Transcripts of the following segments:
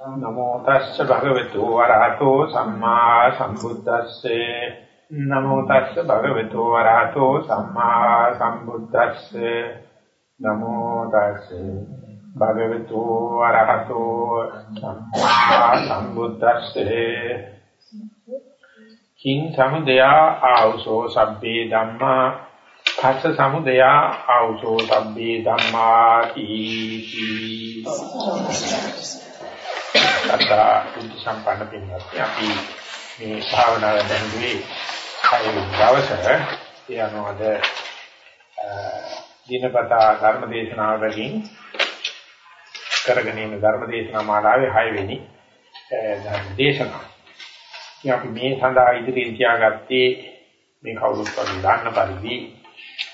නමෝ තස්ස භගවතු වරහතෝ සම්මා සම්බුද්දස්සේ. නමෝ තස්ස භගවතු වරහතෝ සම්මා සම්බුද්දස්සේ. නමෝ තස්ස භගවතු වරහතෝ සම්මා සම්බුද්දස්සේ. කිං සමුදයා ආවසෝ සබ්බේ ධම්මා. පස්ස සමුදයා ආවසෝ සබ්බේ ධම්මා තීති අත්තා බුද්ධ සම්පන්න පින්වත්නි අපි මේ භාවනාව දැනුවේ කය දවසේ ඒ අනුවද දිනපතා ධර්ම දේශනාවකින් කරගෙන යන ධර්ම දේශනා මාලාවේ 6 වෙනි ධර්ම දේශනාව. ඉතින් අපි මේ සඳහා ඉදිරියෙන් තියාගත්තේ මේ කවුරුත් වගේ දාන්න පරිදි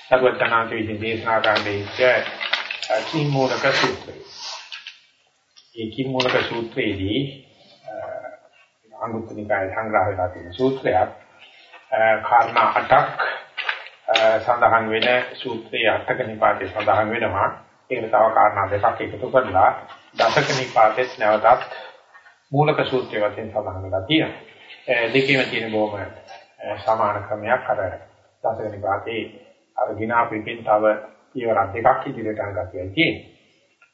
සර්වඥාන්ත විදිහේ දේශනා කරන්නේ ඉච්ඡ කිමූලක සූත්‍රය. ඒ කිමූලක සූත්‍රයේදී අංගුත්තර නිකායේ සංග්‍රහ වෙලා තියෙන සූත්‍රයක් කාරණා 8ක් සඳහන් වෙන සූත්‍රයේ අටක නිපාතේ සඳහන් වෙනවා. ඒකට තව කාරණා දෙකක් එකතු කරලා දසක නිපාතේ නැවතත් මූලක සූත්‍රය වශයෙන් සඳහන් වෙලා තියෙනවා. දෙකේම තියෙන බොහොම සමාන ක්‍රමයක් අර දසක නිපාතේ අර ගිනා පිටින් තව ඊවරක් දෙකක් ඉදිරියට අරගතියි තියෙන්නේ.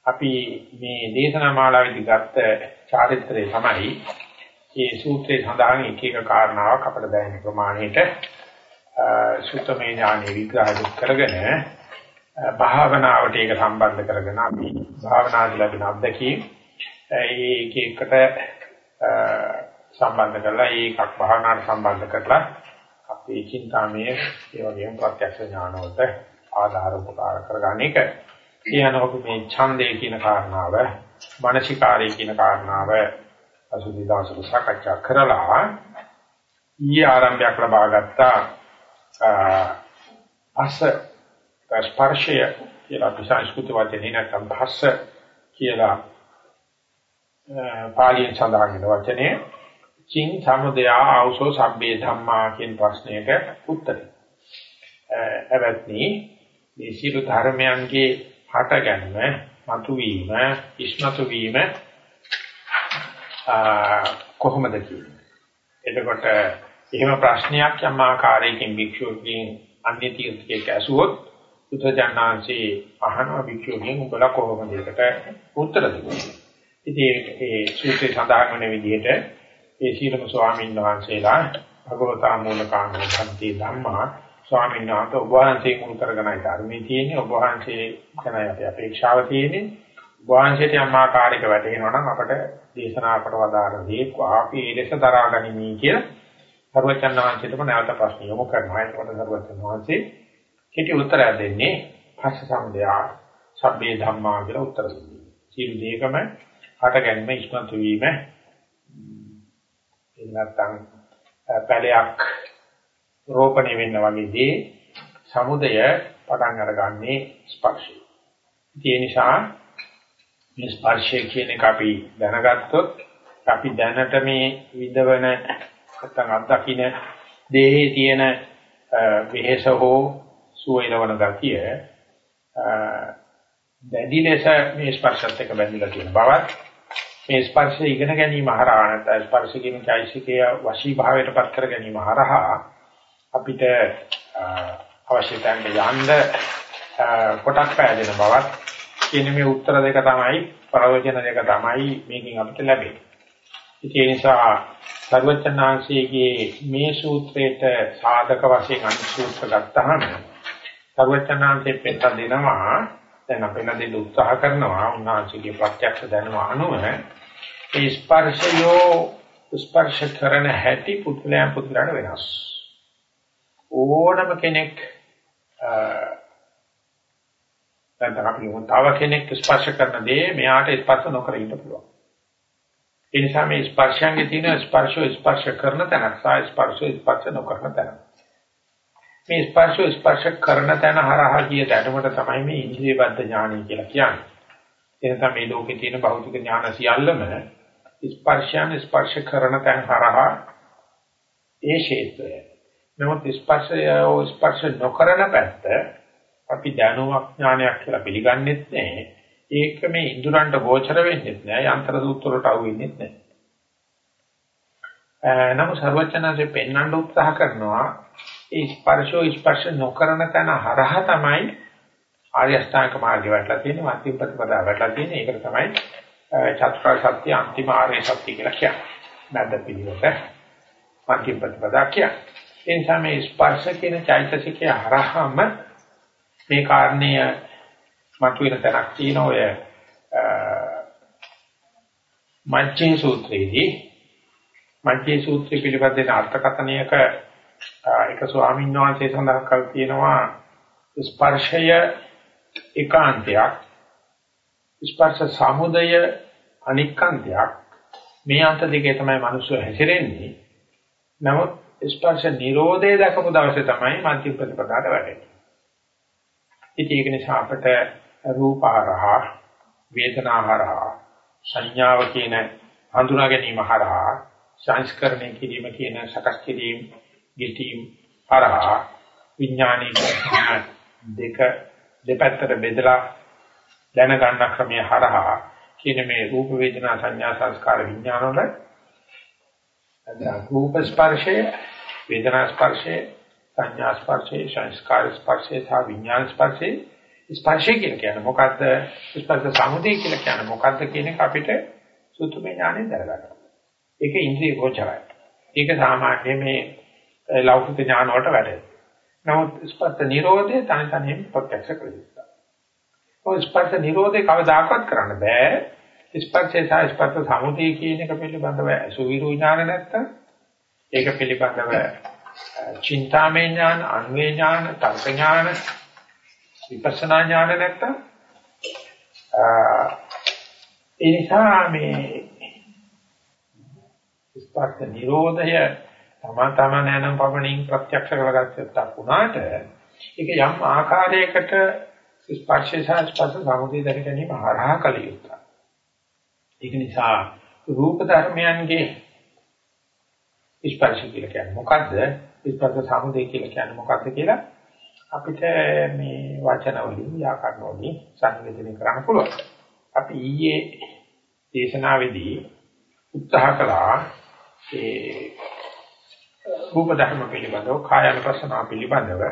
අපි මේ දේශනා මාලාවේදී ගත්ත චාරිත්‍රය තමයි මේ සූත්‍රයේ සඳහන් එක එක කාරණාවක් අපට දැනෙන ප්‍රමාණයට සුත්තමේ ඥානෙ විග්‍රහ කරගෙන භාවනාවට ඒක සම්බන්ධ කරගෙන අපි භාවනාදී ලැබෙන අත්දැකීම් ඒක එකට සම්බන්ධ කරලා ඒකක් භාවනාවට සම්බන්ධ කරලා අපේ චින්තාමය ඒ වගේම ප්‍රත්‍යක්ෂ ඥානවලට ආධාර උපකාර කරගන්න එක. කියනකොට මේ ඡන්දේ කියන කාරණාව, මානසිකාරය කියන කාරණාව අසුදි දාසල සාකච්ඡා කරලා ඊ ආරම්භයක් ලබා ගත්තා අස ස්පර්ශය කියලා අපි සංස්කෘත වචනේ නැත්නම් භස්ස කියලා පාලියෙන් සඳහන් වෙන වචනේ චින් සමුදයා ආවසෝ සබ්බේ ධම්මා කියන ප්‍රශ්නයට උත්තරය. එවත්නි මේ සියලු ධර්මයන්ගේ හටගන්න, මතුවීම, ඉස්මතු වීම කොහොමද කියන්නේ. එතකොට එහෙම ප්‍රශ්නයක් යම් ආකාරයකින් භික්ෂුවකින් අන්‍ය තීර්ථයක ඇසුවොත් බුදුජානනාංශේ අහනවා භික්ෂුවකින් උඹලා කොහොමද ඒකට උත්තර දෙන්නේ. ඉතින් ඒ සූත්‍රයේ සඳහන් වෙන විදිහට ඒ සීලම ස්වාමීන් වහන්සේලා භගවතා මූලකාංග සම්ති ධම්මා ස්වාමීන් වහන්සේ ඔබ වහන්සේ මුල් කරගෙනයි ධර්මයේ තියෙන්නේ. ඔබ වහන්සේ ගැන අපේ අපේක්ෂාව තියෙන්නේ. ඔබ වහන්සේට යම් ආකාරයක වැටෙනවා නම් අපට දේශනාකට වදාළ දේ අපි ඒ ලෙස දරා ගනිමි කියලා සර්වචන් වහන්සේටම නැවත ප්‍රශ්න යොමු කරනවා. ඒකට සර්වචන් වහන්සේ කෙටි උත්තරයක් දෙන්නේ පස්ස සම්දයා සබ්බේ ධම්මා කියලා උත්තර දෙන්නේ. සීල දෙකම හට ගැනීම ඉස්මතු වීම. එන්නතන් පැලයක් රෝපණය වෙන්න වගේදී සමුදය පටන් අරගන්නේ ස්පර්ශය. ඒ නිසා මේ ස්පර්ශය කියන එක අපි දැනගත්තොත් අපි දැනට මේ විදවන නැත්නම් අත්දකින්න දේහේ තියෙන වෙහෙස හෝ සුවයනවන ගතිය දැඩි ලෙස මේ ස්පර්ශත් එක්ක බැඳිලා තියෙන බවත් මේ ස්පර්ශය ඉගෙන ගැනීම හරහා නැත්නම් ස්පර්ශ කියන চৈতසිකය වශී භාවයට පත් කර ගැනීම හරහා අපිට අවශ්‍ය තැනට යන්න කොටක් පෑදෙන බවත් කියන මේ උත්තර දෙක තමයි ප්‍රවචන දෙක තමයි මේකෙන් අපිට ලැබෙන්නේ. ඒ නිසා සර්වචනාංශයේ මේ සූත්‍රයට සාධක වශයෙන් අනුසූත්‍ර ගත්තාම සර්වචනාංශයේ පෙත දෙනවා දැන් අපි නදින් උත්සාහ කරනවා උන්වහන්සේගේ ප්‍රත්‍යක්ෂ දැනුම අනුව ඒ ස්පර්ශයෝ ස්පර්ශ කරන හැටි පුදුලයන් පුදුලට වෙනස්. ඕනම කෙනෙක් නැත්නම් අපි තව කෙනෙක් ස්පර්ශ කරන දේ මෙයාට ස්පර්ශ නොකර ඉන්න පුළුවන්. ඒ නිසා මේ ස්පර්ශයන්ගේ තියෙන ස්පර්ශෝ ස්පර්ශ කරන තැනක් සහ ස්පර්ශෝ ස්පර්ශ නොකරන තැනක්. මේ ස්පර්ශෝ ස්පර්ශ කරන තැන හරහා කිය දැනුමට තමයි මේ ඉන්ද්‍රිය බද්ධ ඥානය කියලා කියන්නේ. එතන මේ ලෝකේ තියෙන භෞතික ඥාන සියල්ලම ස්පර්ශයන් ස්පර්ශ කරන තැන හරහා ඒ ක්ෂේත්‍රය. නමුත් ස්පර්ශය ස්පර්ශ නොකරන පැත්ත අපි දැනුමක් ඥානයක් කියලා පිළිගන්නෙත් නැහැ. ඒක මේ ඉඳුරන්ට ගෝචර වෙන්නේ නැහැ යන්ත්‍ර සූත්‍ර වලට අහු වෙන්නේ නැහැ. නමුත් සර්වචනanse පෙන්වන්න උත්සාහ කරනවා ඒ ස්පර්ශෝ ස්පර්ශ නොකරන තැන හරහා තමයි ආර්ය අෂ්ටාංග මාර්ගේ වැටලා තියෙන්නේ මධ්‍යම ප්‍රතිපදාව වැටලා තියෙන්නේ ඒකට තමයි චතුරාර්ය සත්‍ය අන්තිම ආර්ය සත්‍ය කියලා කියන්නේ. නැද්ද පිළිවෙත මධ්‍යම ප්‍රතිපදා කියන්නේ. ඒ නිසා මේ ස්පර්ශ කියන චෛතසිකය හරහාම මේ කාරණය මතුවෙන තැනක් තියෙන ඔය මජ්ජේ සූත්‍රයේදී මජ්ජේ සූත්‍රය පිළිබඳ අර්ථකථනයක එක ස්වාමීන් වහන්සේ සඳහන් කර තියෙනවා ස්පර්ශය ඒකාන්තයක් ස්පර්ශ සමුදය අනික්කාන්තයක්. මේ අන්ත දෙකේ තමයි මිනිස්සු හැසිරෙන්නේ. නමුත් ස්පර්ශ නිරෝධය දක්වපු දවසේ තමයි මධ්‍ය ප්‍රතිපදාට වැටෙන්නේ. ඉතින් ඒක නිසා අපිට රූපහරහා වේදනාහරහා සංඥාව කියන හඳුනා ගැනීම හරහා සංස්කරණය කිරීම කියන සකස් කිරීම ගෙටීම් හරහා විඥානීය දෙක දෙපැත්තට බෙදලා දැනගන්න ක්‍රමය හරහා කියන මේ රූප වේදනා සංඥා සංස්කාර විඥාන වල රූප ස්පර්ශය වේදනා ස්පර්ශය සංඥා ස්පර්ශය සංස්කාර ස්පර්ශය සහ විඥාන ස්පර්ශය ස්පර්ශය කියන්නේ මොකද්ද ස්පර්ශ සමුදය කියලා කියන්නේ මොකද්ද කියන එක අපිට සුතුමේ ඥාණයෙන් දැනගන්න. ඒක ඉන්ද්‍රිය ගෝචරයි. ඒක සාමාන්‍ය මේ ලෞකික ඥාන වලට වැඩේ. නමුත් ස්පර්ශ නිරෝධය තනි තනියෙන් ප්‍රත්‍යක්ෂ කරගන්නවා. ඔය ස්පර්ශ නිරෝධය කවදාකවත් කරන්න බෑ. ස්පර්ශය සහ ස්පර්ශ සමුදය කියන එක පිළිබඳව සුවිරු ඥාන නැත්තම් ඒක පිළිබඳව චින්තාමය ඥාන, අන්වේ ඥාන, තර්ක ඥාන, විපස්සනා ඥාන නැත්තම් ඒ නිසා මේ ස්පර්ශ නිරෝධය තමා තමා නැනම් පවණින් ප්‍රත්‍යක්ෂ කරගත්තක් වුණාට ඒක යම් ආකාරයකට ස්පර්ශය සහ ස්පර්ශ සමුදය දැක ගැනීම හරහා කල යුතුයි. ඒක නිසා රූප ධර්මයන්ගේ ස්පර්ශ කියලා කියන්නේ මොකද්ද? ස්පර්ශ සමුදය කියලා කියන්නේ මොකක්ද කියලා අපිට මේ වචන වලින් ව්‍යාකරණ වලින් සංවේදනය කරන්න පුළුවන්. අපි ඊයේ දේශනාවේදී උත්සාහ කළා ඒ රූප ධර්ම පිළිබඳව කායනුපස්සනා පිළිබඳව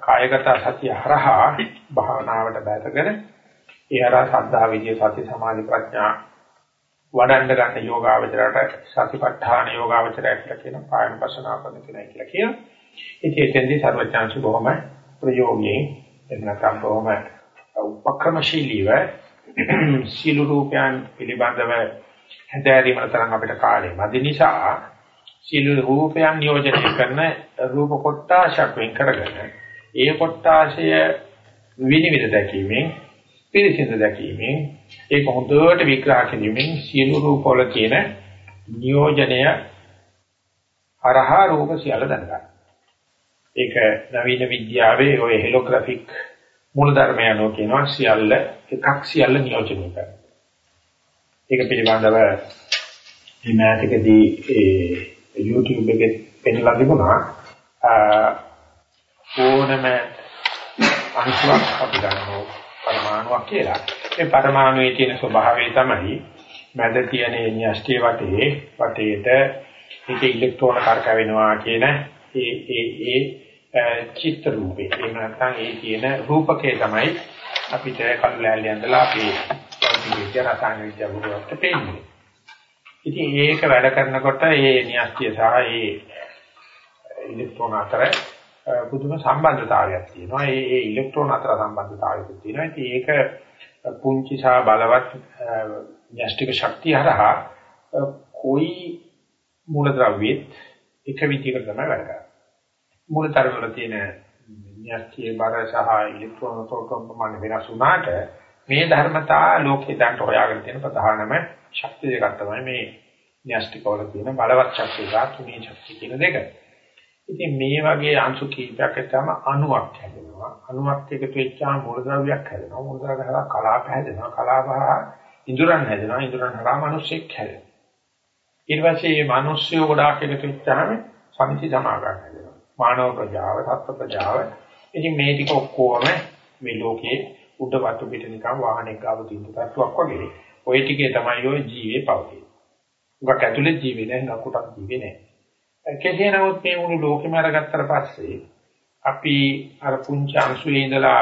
කායගත සතිය හරහා භාවනාවට බැසගෙන ඒ හරහා සද්ධා විදියේ සති සමාධි ප්‍රඥා වඩන්න ගන්න යෝගාවචරයට සතිපට්ඨාන යෝගාවචරයට කියලා කියන කායනුපස්සනා කරන කෙනා කියලා කියනවා. ඉතින් එතෙන්දී සර්වඥාන්සි බොහොම ප්‍රයෝගයෙන් එන්නකම් බොහොම උපක්‍රමශීලීව සීල රූපයන් පිළිබඳව හැදෑරීමට තරම් අපිට කාලය මදි නිසා සීල රූපයන් නියෝජනය කරන රූප කොටාශක් වෙන් කරගෙන ඒ කොටාශය විනිවිද දැකීමෙන් පිරිසිදු දැකීමෙන් ඒක හොඳට විග්‍රහ කිරීමෙන් සියලු රූපවල තියෙන නියෝජනය අරහා රූප සියල්ල දැනගන්න. ඒක නවීන විද්‍යාවේ ඔය හෙලෝග්‍රැෆික් මූලධර්මය අනුව කියනවා සියල්ල එකක් සියල්ල නියෝජනය කරනවා. ඒක පිළිබඳව මේ මෑතකදී ඒ YouTube එකේ පෙන්නලා තිබුණා ඕනම අංශුවක් අපි ගන්නවා පරමාණුවක් කියලා. ඒ පරමාණුවේ තියෙන ස්වභාවය තමයි මැද තියෙන න්‍යෂ්ටි වටේ වටේට ඒක ඉලෙක්ට්‍රෝන කරකවෙනවා කියන ඒ ඒ ඒ චිත්ත රූපේ. එහෙම නැත්නම් ඒ තියෙන රූපකේ තමයි අපිට කල්ලාලි ඇඳලා අපි විද්‍යා රසායන විද්‍යාව වලට පෙන්නේ. ඉතින් ඒක වැඩ කරනකොට මේ න්‍යෂ්ටිය සහ ඒ ඉලෙක්ට්‍රෝන අතර පුදුම සම්බන්ධතාවයක් තියෙනවා. ඒ ඒ ඉලෙක්ට්‍රෝන අතර සම්බන්ධතාවයක් තියෙනවා. ඉතින් ඒක පුංචි සහ බලවත් න්‍යෂ්ටික ශක්තිය හරහා કોઈ මූලද්‍රව්‍යෙත් එක විදිහකට තමයි වැඩ කරන්නේ. මූලතර වල තියෙන න්‍යෂ්ටියේ බර සහ ඉලෙක්ට්‍රෝන ප්‍රෝටෝන ප්‍රමාණය වෙනස් වුණාට මේ ධර්මතා ලෝකේ දැන් හොයාගෙන තියෙන ප්‍රධානම ශක්තිය දෙකක් තමයි මේ න්‍යෂ්ටික වල තියෙන බලවත් ශක්තිය සහ තුනී ශක්තිය කියන දෙක. ඉතින් මේ වගේ අංශු කීපයක් එක්කම අණුවක් හැදෙනවා. අණුවක් එකතු වෙච්චාම මූලද්‍රව්‍යයක් හැදෙනවා. මූලද්‍රව්‍ය හරහා කලාප හැදෙනවා. කලාප හරහා ඉඳුරන් හැදෙනවා. ඉඳුරන් හරහා මිනිස්සෙක් හැදෙනවා. ඊට පස්සේ මේ මිනිස්සු ගොඩාක් එකතු වෙච්චාම සමිති සමාගම් හැදෙනවා. මානව ප්‍රජාව, සත්ත්ව ප්‍රජාව. ඉතින් මේ ටික ඔක්කොම මේ ලෝකේ උඩ වතු පිට නිකන් වාහනයක් ගාව තියෙන තත්ත්වයක් වගේ. ওই ටිකේ තමයි ඔය ජීවේ පවතින්නේ. උගක් ඇතුලේ ජීවේ නැහැ, නකුටක් ජීවේ නැහැ. කෙසේ නමුත් මේ මුළු ලෝකෙම අරගත්තට පස්සේ අපි අර පුංචි අංශුවේ ඉඳලා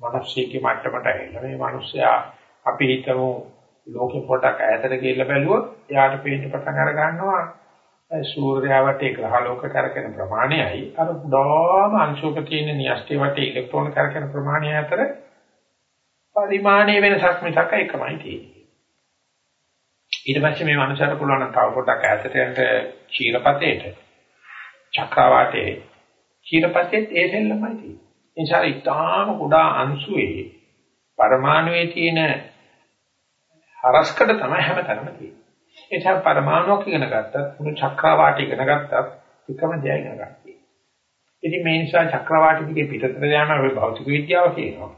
මිනිස්සෙක්ගේ මට්ටමට ඇවිල්ලා මේ මිනිස්සයා අපි හිතමු ලෝකෙ පොඩක් ඈතට ගිහිල්ලා බැලුවොත් එයාට පේන්න පටන් අර ගන්නවා සූර්යයා වටේ ග්‍රහ ලෝක කරකෙන ප්‍රමාණයයි අර පුඩාම අංශුවක තියෙන න්‍යෂ්ටි වටේ ඉලෙක්ට්‍රෝන කරකෙන ප්‍රමාණය අතර පරිමාණයේ වෙනසක් මිසක් එකමයි තියෙන්නේ. ඊට පස්සේ මේ මනුස්සයාට පුළුවන් නම් තව පොඩක් ඈතට යන්න ක්ෂීරපතේට චක්‍රවාටේ ක්ෂීරපතේත් ඒ සෙල්ලමයි තියෙන්නේ. ඒ නිසා ඊටාම කුඩා අංශුවේ පරමාණුවේ තියෙන හරස්කඩ තමයි හැමතැනම තියෙන්නේ. ඒ නිසා පරමාණුක් ඉගෙන ගත්තත් මුළු චක්‍රවාටි ඉගෙන ගත්තත් එකම දේ ඉගෙන ගන්නවා. ඉතින් මේ නිසා චක්‍රවාටි දිගේ පිටතට යන ඔය භෞතික විද්‍යාව කියනවා.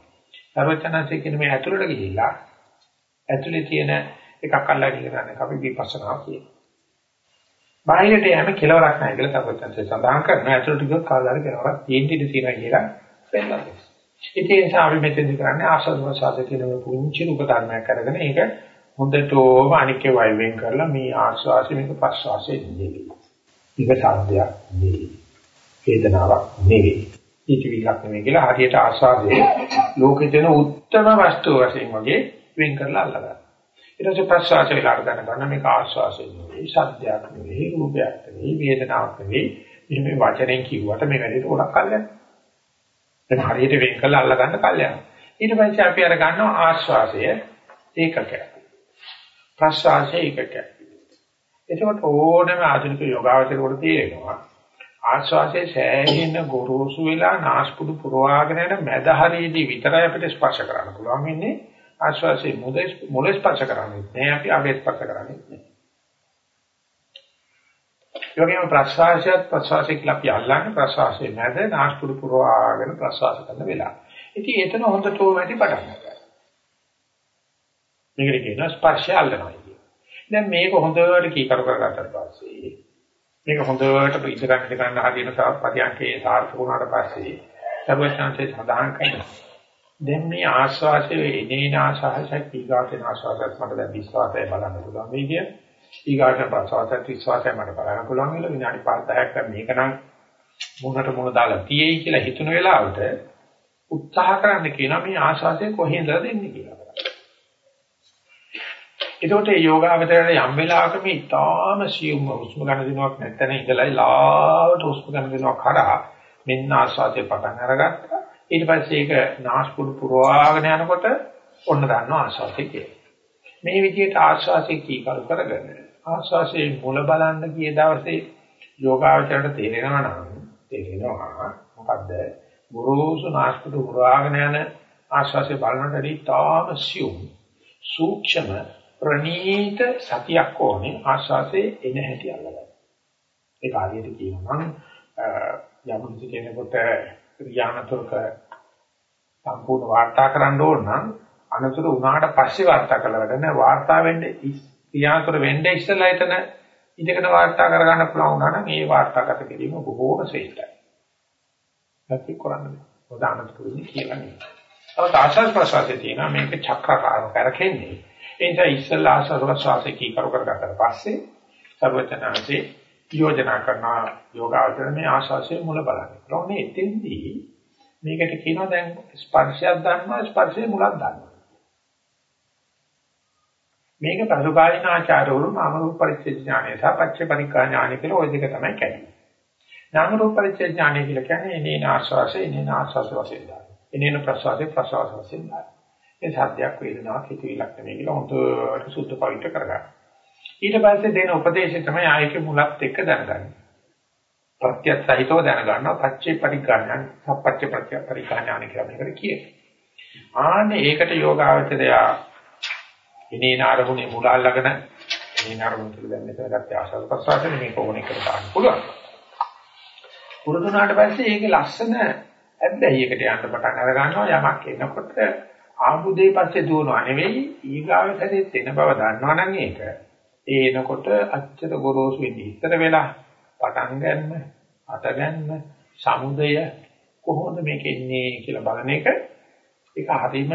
සර්වචනන්සේ කියන මේ ඇතුළට ගිහිල්ලා ඇතුලේ තියෙන එකක් අල්ලගෙන ඉගෙන අපි විපස්සනා කියනවා. බාහිරට යෑම කෙලවරක් නැහැ කියලා සර්වචනන්සේ සඳහන් කරනවා. ඇතුළට ගියොත් කාලාරි කෙලවරක් තියෙන්න ඉඩ තියෙනවා කියලා පෙන්නනවා. ඉතින් ඒ නිසා අපි මෙතෙන්දි කරන්නේ ආස්වාද ප්‍රසආද කියන පුංචි රූප ධර්මයක් අරගෙන ඒක හොඳටම අනිකේ වයිවෙන් කරලා මේ ආස්වාසි මේක ප්‍රස්වාසයේ නෙවෙයි. මේක සාධ්‍යයක් නෙවෙයි. වේදනාවක් නෙවෙයි. ඉතිවිලක් නෙවෙයි කියලා හරියට ආස්වාදයේ ලෝකේ දෙන උත්තරම වස්තුව වශයෙන් වගේ වෙන් කරලා අල්ලගන්න. ඊට පස්සේ ප්‍රස්වාසය වෙලාට ගන්න ගන්න මේක ආස්වාසයේ නෙවෙයි, සාධ්‍යයක් නෙවෙයි, රූපයක් නෙවෙයි, වේදනාවක් නෙවෙයි. මේ වචනෙන් කිව්වට මේ වැඩේට ගොඩක් කල් යනවා. දැන් හරියට වෙන් කරලා අල්ලගන්න කල් යනවා. ඊට පස්සේ අපි අර ගන්නවා ආස්වාසය ඒකකයක්. ප්‍රශ්වාසය ඒකකයක්. එතකොට ඕනම ආධුනික යෝගාවචරවල තියෙනවා ආශ්වාසයේ සෑහෙන ගොරෝසු වෙලා නාස්පුඩු පුරවාගෙන යන මැද හරියේදී විතරයි අපිට ස්පර්ශ කරන්න පුළුවන් වෙන්නේ ආශ්වාසයේ මුද මුල ස්පර්ශ කරන්නේ නෑ අපි අග ස්පර්ශ කරන්නේ නෑ. යෝගියම ප්‍රශ්වාසයත් ප්‍රශ්වාසය කියලා අපි අල්ලන්නේ ප්‍රශ්වාසයේ මැද නාස්පුඩු පුරවාගෙන ප්‍රශ්වාස කරන වෙලාව. ඉතින් එතන හොඳටම වැඩි පටන් ගන්නවා. මේකට කියනවා ස්පර්ශය අල්ලනවා කියන්නේ. දැන් මේක හොඳට කීකරු කරගත්තට පස්සේ මේක හොඳට ඉඳ ගන්න ඉඳ ගන්න හදින පරියන්කේ සාර්ථක වුණාට පස්සේ සර්වඥාන්සේ සඳහන් කරනවා. දැන් මේ ආස්වාසයේ එනේන ආශාසයක් ඊගාටන ආශාසයක් මට දැන් විශ්වාසය බලන්න පුළුවන් මේ කිය. ඊගාටන ප්‍රසවාසයක් විශ්වාසය මට බලන්න පුළුවන් කියලා විනාඩි 5-10ක් මේක නම් මුණට මුණ දාලා තියෙයි කියලා හිතුන වෙලාවට උත්සාහ කරන්න කියනවා මේ ආශාසය කොහෙන්ද දෙන්නේ කියලා. එතකොට මේ යෝගාවචරයට යම් වෙලාවක මේ ඊටාම සියුම් හුස්ම ගන්න දිනුවක් නැත්නම් ඉඳලා ලාවට හුස්ම ගන්න දිනුවක් හරහා මෙන්න ආස්වාදයේ පටන් අරගත්තා. ඊට පස්සේ ඒක නාස්පුඩු පුරවාගෙන යනකොට ඔන්න දන්නවා ආස්වාදයේ කියලා. මේ විදිහට ආස්වාදයේ කීකරු කරගෙන ආස්වාදයේ මුල බලන්න ගිය දවසේ යෝගාවචරයට තේරෙනවා නම් තේරෙනවා මොකද්ද? ගුරුසු නාස්පුඩු පුරවාගෙන යන ආස්වාදයේ බලනකොට ඊටාම සියුම් සූක්ෂම ප්‍රනීත සතියක් ඕනේ ආශාසයේ එන හැටි අල්ලගන්න. ඒක හරියට කියනවා නම් යම් කිසි කෙනෙකුට ක්‍රියානතුරක සම්පූර්ණ වාර්තා කරන්න ඕන නම් අනතුරු උනාට පස්සේ වාර්තා කළා වැඩ නෑ වාර්තා වෙන්නේ ක්‍රියානතුර වෙන්නේ ඉස්සෙල්ලා එතන ඉඳගෙන වාර්තා කරගන්න පුළුවන් වුණා නම් ඒ වාර්තාගත කිරීම බොහෝම ශ්‍රේෂ්ඨයි. නැති කරන්නේ. මොකද අනතුරු වෙන්නේ කියලා නෙවෙයි. අවත ආශාස් ප්‍රසාරයේ තියෙනවා මේක චක්‍රකාරව කරකෙන්නේ. ඒ නිසා ඉස්සල්ලා ආශ්වාස වාසය කීකරු කරගත්තට පස්සේ සර්වචනාංශේ යෝජනා කරන යෝගාචරණේ ආශ්වාසයේ මුල බලන්න. ඊළඟට එතෙන්දී මේකට කියනවා දැන් ස්පර්ශයක් ගන්නවා ස්පර්ශයේ මුලක් ගන්නවා. මේක පසුකාලීන ආචාරවල නාම රූප පරිච්ඡේද ඥානය සහ පච්ච පරික්ඛා ඥානය කියලා ওই දෙක තමයි කියන්නේ. නාම රූප පරිච්ඡේද ඥානය කියලා කියන්නේ එනේන ආශ්වාසය එනේන ආශ්වාස වශයෙන් දාන. එනේන ප්‍රශ්වාසය ප්‍රශ්වාස වශයෙන් දාන. ඒ සත්‍යයක් වේදනාවක් හිතවිලක් නෙමෙයි කියලා හොඳට සුද්ධ පවිත්‍ර කරගන්න. ඊට පස්සේ දෙන උපදේශය තමයි ආයකේ මුලත් එක්ක දැනගන්න. ප්‍රත්‍යත් සහිතව දැනගන්නවා පච්චේ පරිඥාන සප්පච්චේ ප්‍රත්‍ය පරිඥාන කියලා මේකට කියනවා. ආන්නේ ඒකට යෝගාවචරය ඉනේන ආරමුණේ මුල අල්ලගෙන ඉනේන ආරමුණ කියලා දැන් මෙතන ගත්ත ආසල් ප්‍රසාරයෙන් මේක ඕනේ කර ගන්න පුළුවන්. පුරුදුනාට පස්සේ ඒකේ ලස්සන ඇබ්බැහියකට යන්න පටන් අර ගන්නවා යමක් එනකොට ආඹුදේ පස්සේ දුවනවා නෙවෙයි ඊගාව සැරේ එන බව දන්නවනම් ඒක ඒ එනකොට අච්චර ගොරෝසු වෙන්නේ ඉතර වෙලා පටන් ගන්න අත ගන්න සමුදය කොහොමද මේක එන්නේ කියලා බලන එක ඒක හරීම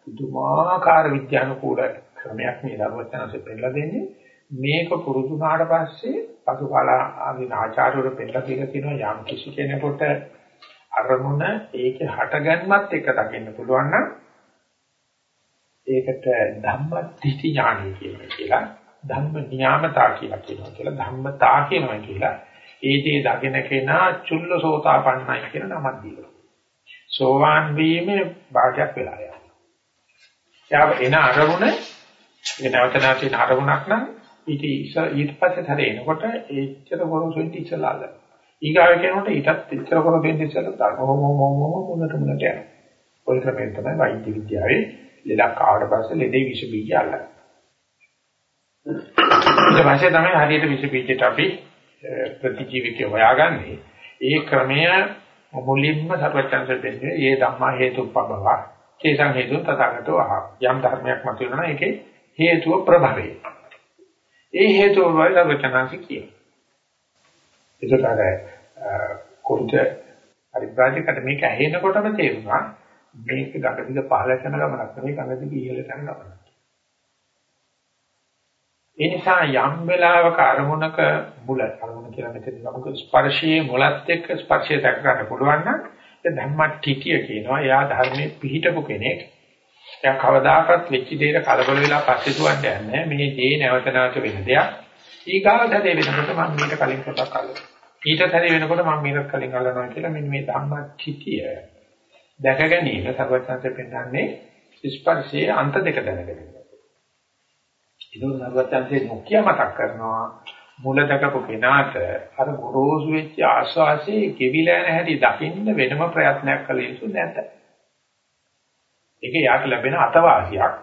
පුදුමාකාර විද්‍යානුකූල ක්‍රමයක් මේ දරුවචනanse පෙන්නලා දෙන්නේ. මේක පුරුදු වුණාට පස්සේ පසුකාලා ආදීන ආචාර්යවරු පෙන්නලා කියලා කියනවා යම් කිසි කෙනෙකුට අරමුණ ඒකේ හටගන්මත් එක දකින්න පුළුවන් නම් ඒකට ධම්මටිටි ඥානය කියනවා කියලා ධම්ම නියාමතා කියලා කියනවා කියලා ධම්මතා කියනවා කියලා ඒ දේ දකින කෙනා චුල්ලසෝතාපන්නයි කියන නමක් දීලා. සෝවාන් වීමේ භාගයක් වෙලා යනවා. යා එන අරමුණ ඒ නැවත නැවත එන අරමුණක් නම් ඊට ඊට පස්සේ හරි එනකොට ඒච්චර වරොසෙන්ටි ඉස්සලා අල්ලන. ඊගාව කෙනෙකුට ඊටත් එච්චර වරොසෙන්ටි ඉස්සලා දානෝමෝමෝමෝ මුලට මුලට යනවා. ඔය ක්‍රමයෙන් තමයි වෛද්‍ය විද්‍යාවේ ලෙඩක් ආවට පස්සේ ලෙඩේ විෂ බීජ අල්ලන්නේ. ඊට පස්සේ තමයි හරියට විෂ බීජයට අපි ප්‍රතිජීවකය හොයාගන්නේ. ඒ ක්‍රමය මුලින්ම සර්වචන්ද දෙන්නේ ඒ ධම්මා හේතුපබව. කේසං හේතු තථාගතෝ අහ. යම් ධර්මයක් මත වෙනවා ඒකේ හේතුව ප්‍රභවය. ඒ හේතුව වල සර්වචන්දන්සි කියන. ඒකට අර කුරුත පරිබ්‍රාජකට මේක ඇහෙනකොටම තේරුණා මේක ගඟ දිග පහළ යන ගමනක් නෙවෙයි ගඟ දිග ඉහළට යන ගමනක්. ඒ නිසා යම් වෙලාවක අරමුණක මුල අරමුණ කියලා මෙතන නමුක ස්පර්ශයේ මුලත් එක්ක ස්පර්ශය දැක ගන්න පුළුවන් නම් ඒ ධම්මටිකිය කියනවා. එයා ධර්මයේ පිහිටපු කෙනෙක්. එයා කවදාකවත් වෙච්ච දෙයක කලබල වෙලා පස්සේ දුවන්නේ නැහැ. මේ දේ නැවත නැවත වෙන දෙයක්. ඊගාවට දේ වෙනකොට මම මීට කලින් පොතක් අල්ලනවා. ඊට සැරේ වෙනකොට මම මීට කලින් අල්ලනවා කියලා මෙන්න මේ ධම්මටිකිය දැක ගැනීම සර්වඥාන්සේ පෙන්නන්නේ ස්පර්ශයේ අන්ත දෙක දැනගන්න. ඒක නරවත්යන්සේ මුඛ්‍ය මතක් කරනවා මුල දකපු කෙනාට අර ගොරෝසු වෙච්ච ආස්වාසේ කෙවිලා යන හැටි දකින්න වෙනම ප්‍රයත්නයක් කළ යුතු නැත. ඒක යාට ලැබෙන අතවාසියක්.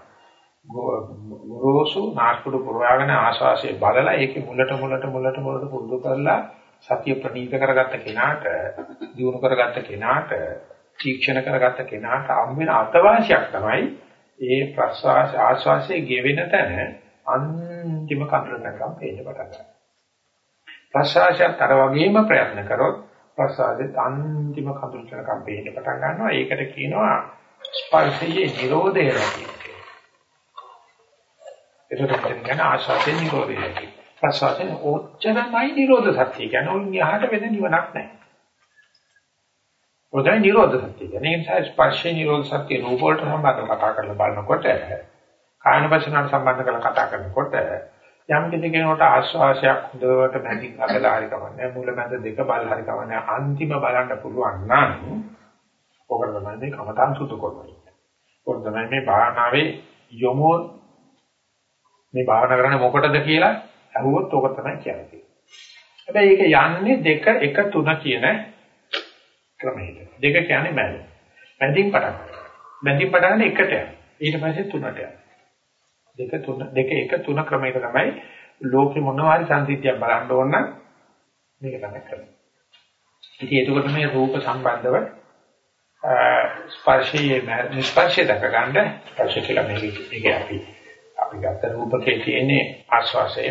ගොරෝසු නාස්පුඩු පුරවාගෙන ආස්වාසේ බලලා ඒකේ මුලට මුලට මුලට මුලට පුරුදු කරලා සතිය ප්‍රනීත කරගත්ත කෙනාට, දියුණු කරගත්ත කෙනාට, තීක්ෂණ කරගත්ත කෙනාට හම් වෙන අතවාසියක් තමයි ඒ ප්‍රස්වාස ආස්වාසේ ගෙවෙන තැන අන්තිම කතරණකම් පේන්න පටන් ගන්නවා. ප්‍රසආශයත් අර වගේම ප්‍රයත්න කරොත් ප්‍රසආදෙත් අන්තිම කතරණකම් පේන්න පටන් ගන්නවා. ඒකට කියනවා ස්පර්ශයේ නිරෝධය කියලා. ඒකට කියන ආශාවේ නිරෝධය කියලා. ප්‍රසආසෙන් ඔච්චරමයි නිරෝධ සත්‍ය කියන්නේ උන් යහට වෙන නිවනක් නැහැ. ඔතන නිරෝධ සත්‍ය කියන්නේ ඒ නිසා ස්පර්ශේ නිරෝධ සත්‍ය රූප වලට සම්බන්ධව කතා කරලා බලනකොට කායන වචනට සම්බන්ධ කරලා කතා කරනකොට යම් කෙනෙකුට ආශ්වාසයක් හොඳට බැඳින් අදලා හරි කවන්නේ මුල මැද දෙක බල හරි කවන්නේ අන්තිම බලන්න පුළුවන් නම් ඔක තමයි මේ කමතන් සුදු කරන්නේ. ඔක තමයි මේ භාවනාවේ යොමු මේ භාවනා කරන්නේ මොකටද කියලා අහුවොත් ඔක තමයි කියන්නේ. හැබැයි ඒක යන්නේ දෙක එක තුන කියන ක්‍රමයකට. දෙක කියන්නේ මැද. මැදින් පටන් ගන්නවා. මැදින් පටන් ගන්න එකට යනවා. ඊට පස්සේ තුනට යනවා. දෙක තුන දෙක එක තුන ක්‍රමයක තමයි ලෝකෙ මොනවා හරි සංසිද්ධියක් බලන්න ඕන නම් මේක තමයි කරන්නේ. ඉතින් එතකොට මේ රූප සම්බන්ධව ස්පර්ශයේ ස්පර්ශය දක ගන්න ස්පර්ශ කියලා මේක මේක අපි අපි ගත්ත රූපකේ තියෙන්නේ ආස්වාසය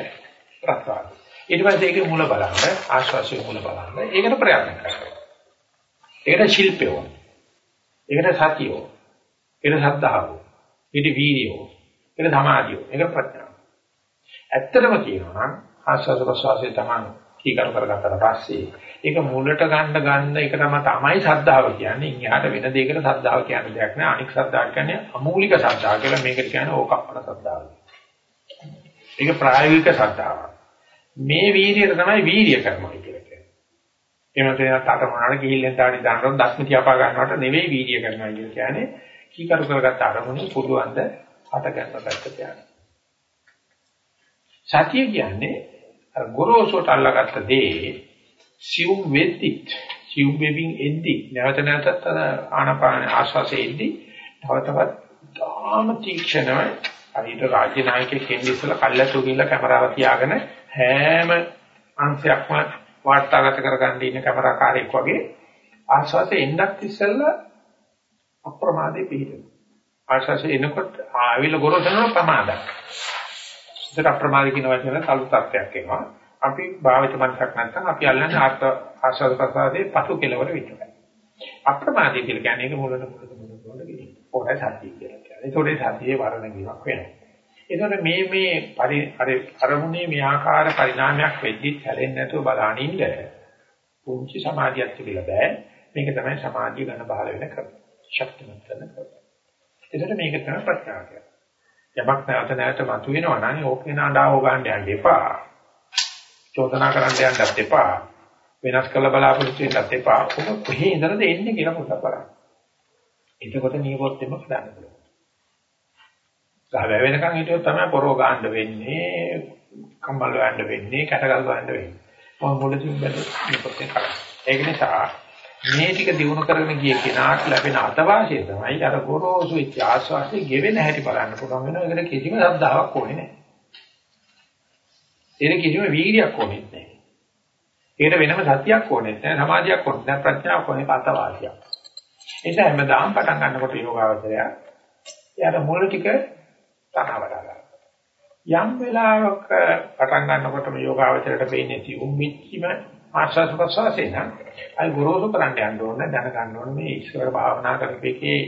ප්‍රත්‍යාව. ඊට පස්සේ ඒකේ මුල බලන්න ආස්වාසයේ මුල බලන්න ඒකට ප්‍රයත්න කරනවා. ඒකට ශිල්පය ඕන. ඒකට සතිය ඕන. ඒකට සද්ධාව ඕන. ඊට වීර්යය ඕන. ඒක සමාධිය. ඒක ප්‍රඥාව. ඇත්තටම කියනවා නම් ආස්වාද ප්‍රසවාසයේ තමයි කීකරු කරගත්තට පස්සේ ඒක මුලට ගන්න ගන්න එක තමයි තමයි ශ්‍රද්ධාව කියන්නේ. ඉන්හිහට වෙන දෙයකට ශ්‍රද්ධාව කියන දෙයක් නෑ. අනික් ශ්‍රද්ධාව කියන්නේ අමූලික ශ්‍රද්ධාව කියලා මේකට කියන්නේ ඕකප්පන ශ්‍රද්ධාව. ඒක ප්‍රායෝගික ශ්‍රද්ධාව. මේ වීර්යය තමයි වීර්ය කරනවා කියලා කියන්නේ. එහෙම නැත්නම් තාට මොනවාට ගිහිල්ලෙන් තාඩි දානකොට දස්ම තියාපා ගන්නවට නෙවෙයි වීර්ය කරනවා කියන්නේ. කීකරු කරගත්ත අරමුණේ පුළුවන් ද අත ගන්න පැත්තට යනවා. සතිය කියන්නේ අර ගොරෝසුට අල්ලගත්ත දේ සිව් වෙද්දි සිව් වෙමින් එද්දි නැවත නැවතත් ආනපාන ආශ්වාසයේ එද්දි තව තවත් තාම තීක්ෂණව අරිට රාජ්‍ය නායකයෙක් කෙන්නේ ඉස්සලා කල්ලාතු කියලා කැමරාව තියාගෙන හැම අංශයක්ම වාර්තාගත කරගන්න ඉන්න කැමරාකාරයෙක් වගේ ආශ්වාසයේ එන්නත් ඉස්සලා අප්‍රමාදේ පිළිදෙනවා. ආශාසය එනකොට ආවිල ගොරෝසන ප්‍රමාදක්. ඒකට අප්‍රමාද කියන වචන කලු තත්ත්වයක් එනවා. අපි භාවිත මනසක් නැත්නම් අපි අල්ලන්නේ ආර්ථ ආශාස ප්‍රසාදේ පසු කෙලවර විතරයි. අප්‍රමාදී කියලා කියන්නේ ඒක මුලට මුලට මුලට මුලට ගෙනියන. ඕනේ සතිය කියලා කියනවා. ඒතකොට සතියේ වර්ණ වීමක් වෙනවා. ඒතකොට මේ මේ පරි අරමුණේ මේ ආකාර පරිණාමයක් වෙද්දි හැලෙන්නේ නැතුව බලනින්න පුංචි සමාධියක් තිබිලා බෑ. මේක තමයි සමාධිය ගන්න බහල වෙන ක්‍රම. ශක්තිමත් කරන ක්‍රම. ඒකට මේක තමයි ප්‍රඥාව කියන්නේ. යමක් නැවත නැවත මතුවෙනවා නම් ඕකේ නාඩාව ගන්න යන්න එපා. චෝදනා කරන්න යන්නත් එපා. වෙනස් කළ බලාපොරොත්තු වෙන්නත් එපා. ඔබ කොහේ ඉඳලාද එන්නේ කියලා පොඩ්ඩක් බලන්න. එතකොට නියපොත්තෙම හදන්න පුළුවන්. ගහ වෙනකන් හිටියොත් තමයි පොරෝ ගන්න වෙන්නේ, කම්බල් ගන්න වෙන්නේ, කැටගල් ගන්න වෙන්නේ. මොන මුලදී බැලුවොත් නියපොත්තෙන් කරන්නේ. ඒක නිසා මේ ටික දිනු කරගෙන ගිය කෙනාට ලැබෙන අතවාසිය තමයි අර ගොරෝසු වෙච්ච ආස්වාසිය ගෙවෙන හැටි බලන්න පුළුවන් වෙනවා. ඒකට කිසිම ශ්‍රද්ධාවක් ඕනේ නැහැ. ඒක කිසිම වීර්යයක් ඕනේ නැහැ. ඒකට වෙනම සතියක් ඕනේ නැහැ. සමාධියක් ඕනේ නැහැ. ප්‍රඥාවක් ඕනේ අතවාසියක්. ඒ නිසා හැමදාම පටන් ගන්නකොට යෝගාවචරය එයාට මුල ටික තනවලා ගන්න. යම් වෙලාවක පටන් ගන්නකොටම යෝගාවචරයට වෙන්නේ තියුම් මිච්චිම ආශ්වාස ප්‍රශ්වාසේ නම් අයි ගොරෝසු කරන්න යන්න ඕනේ දැන ගන්න ඕනේ. මේ ඊශ්වර භාවනා කරපේකේ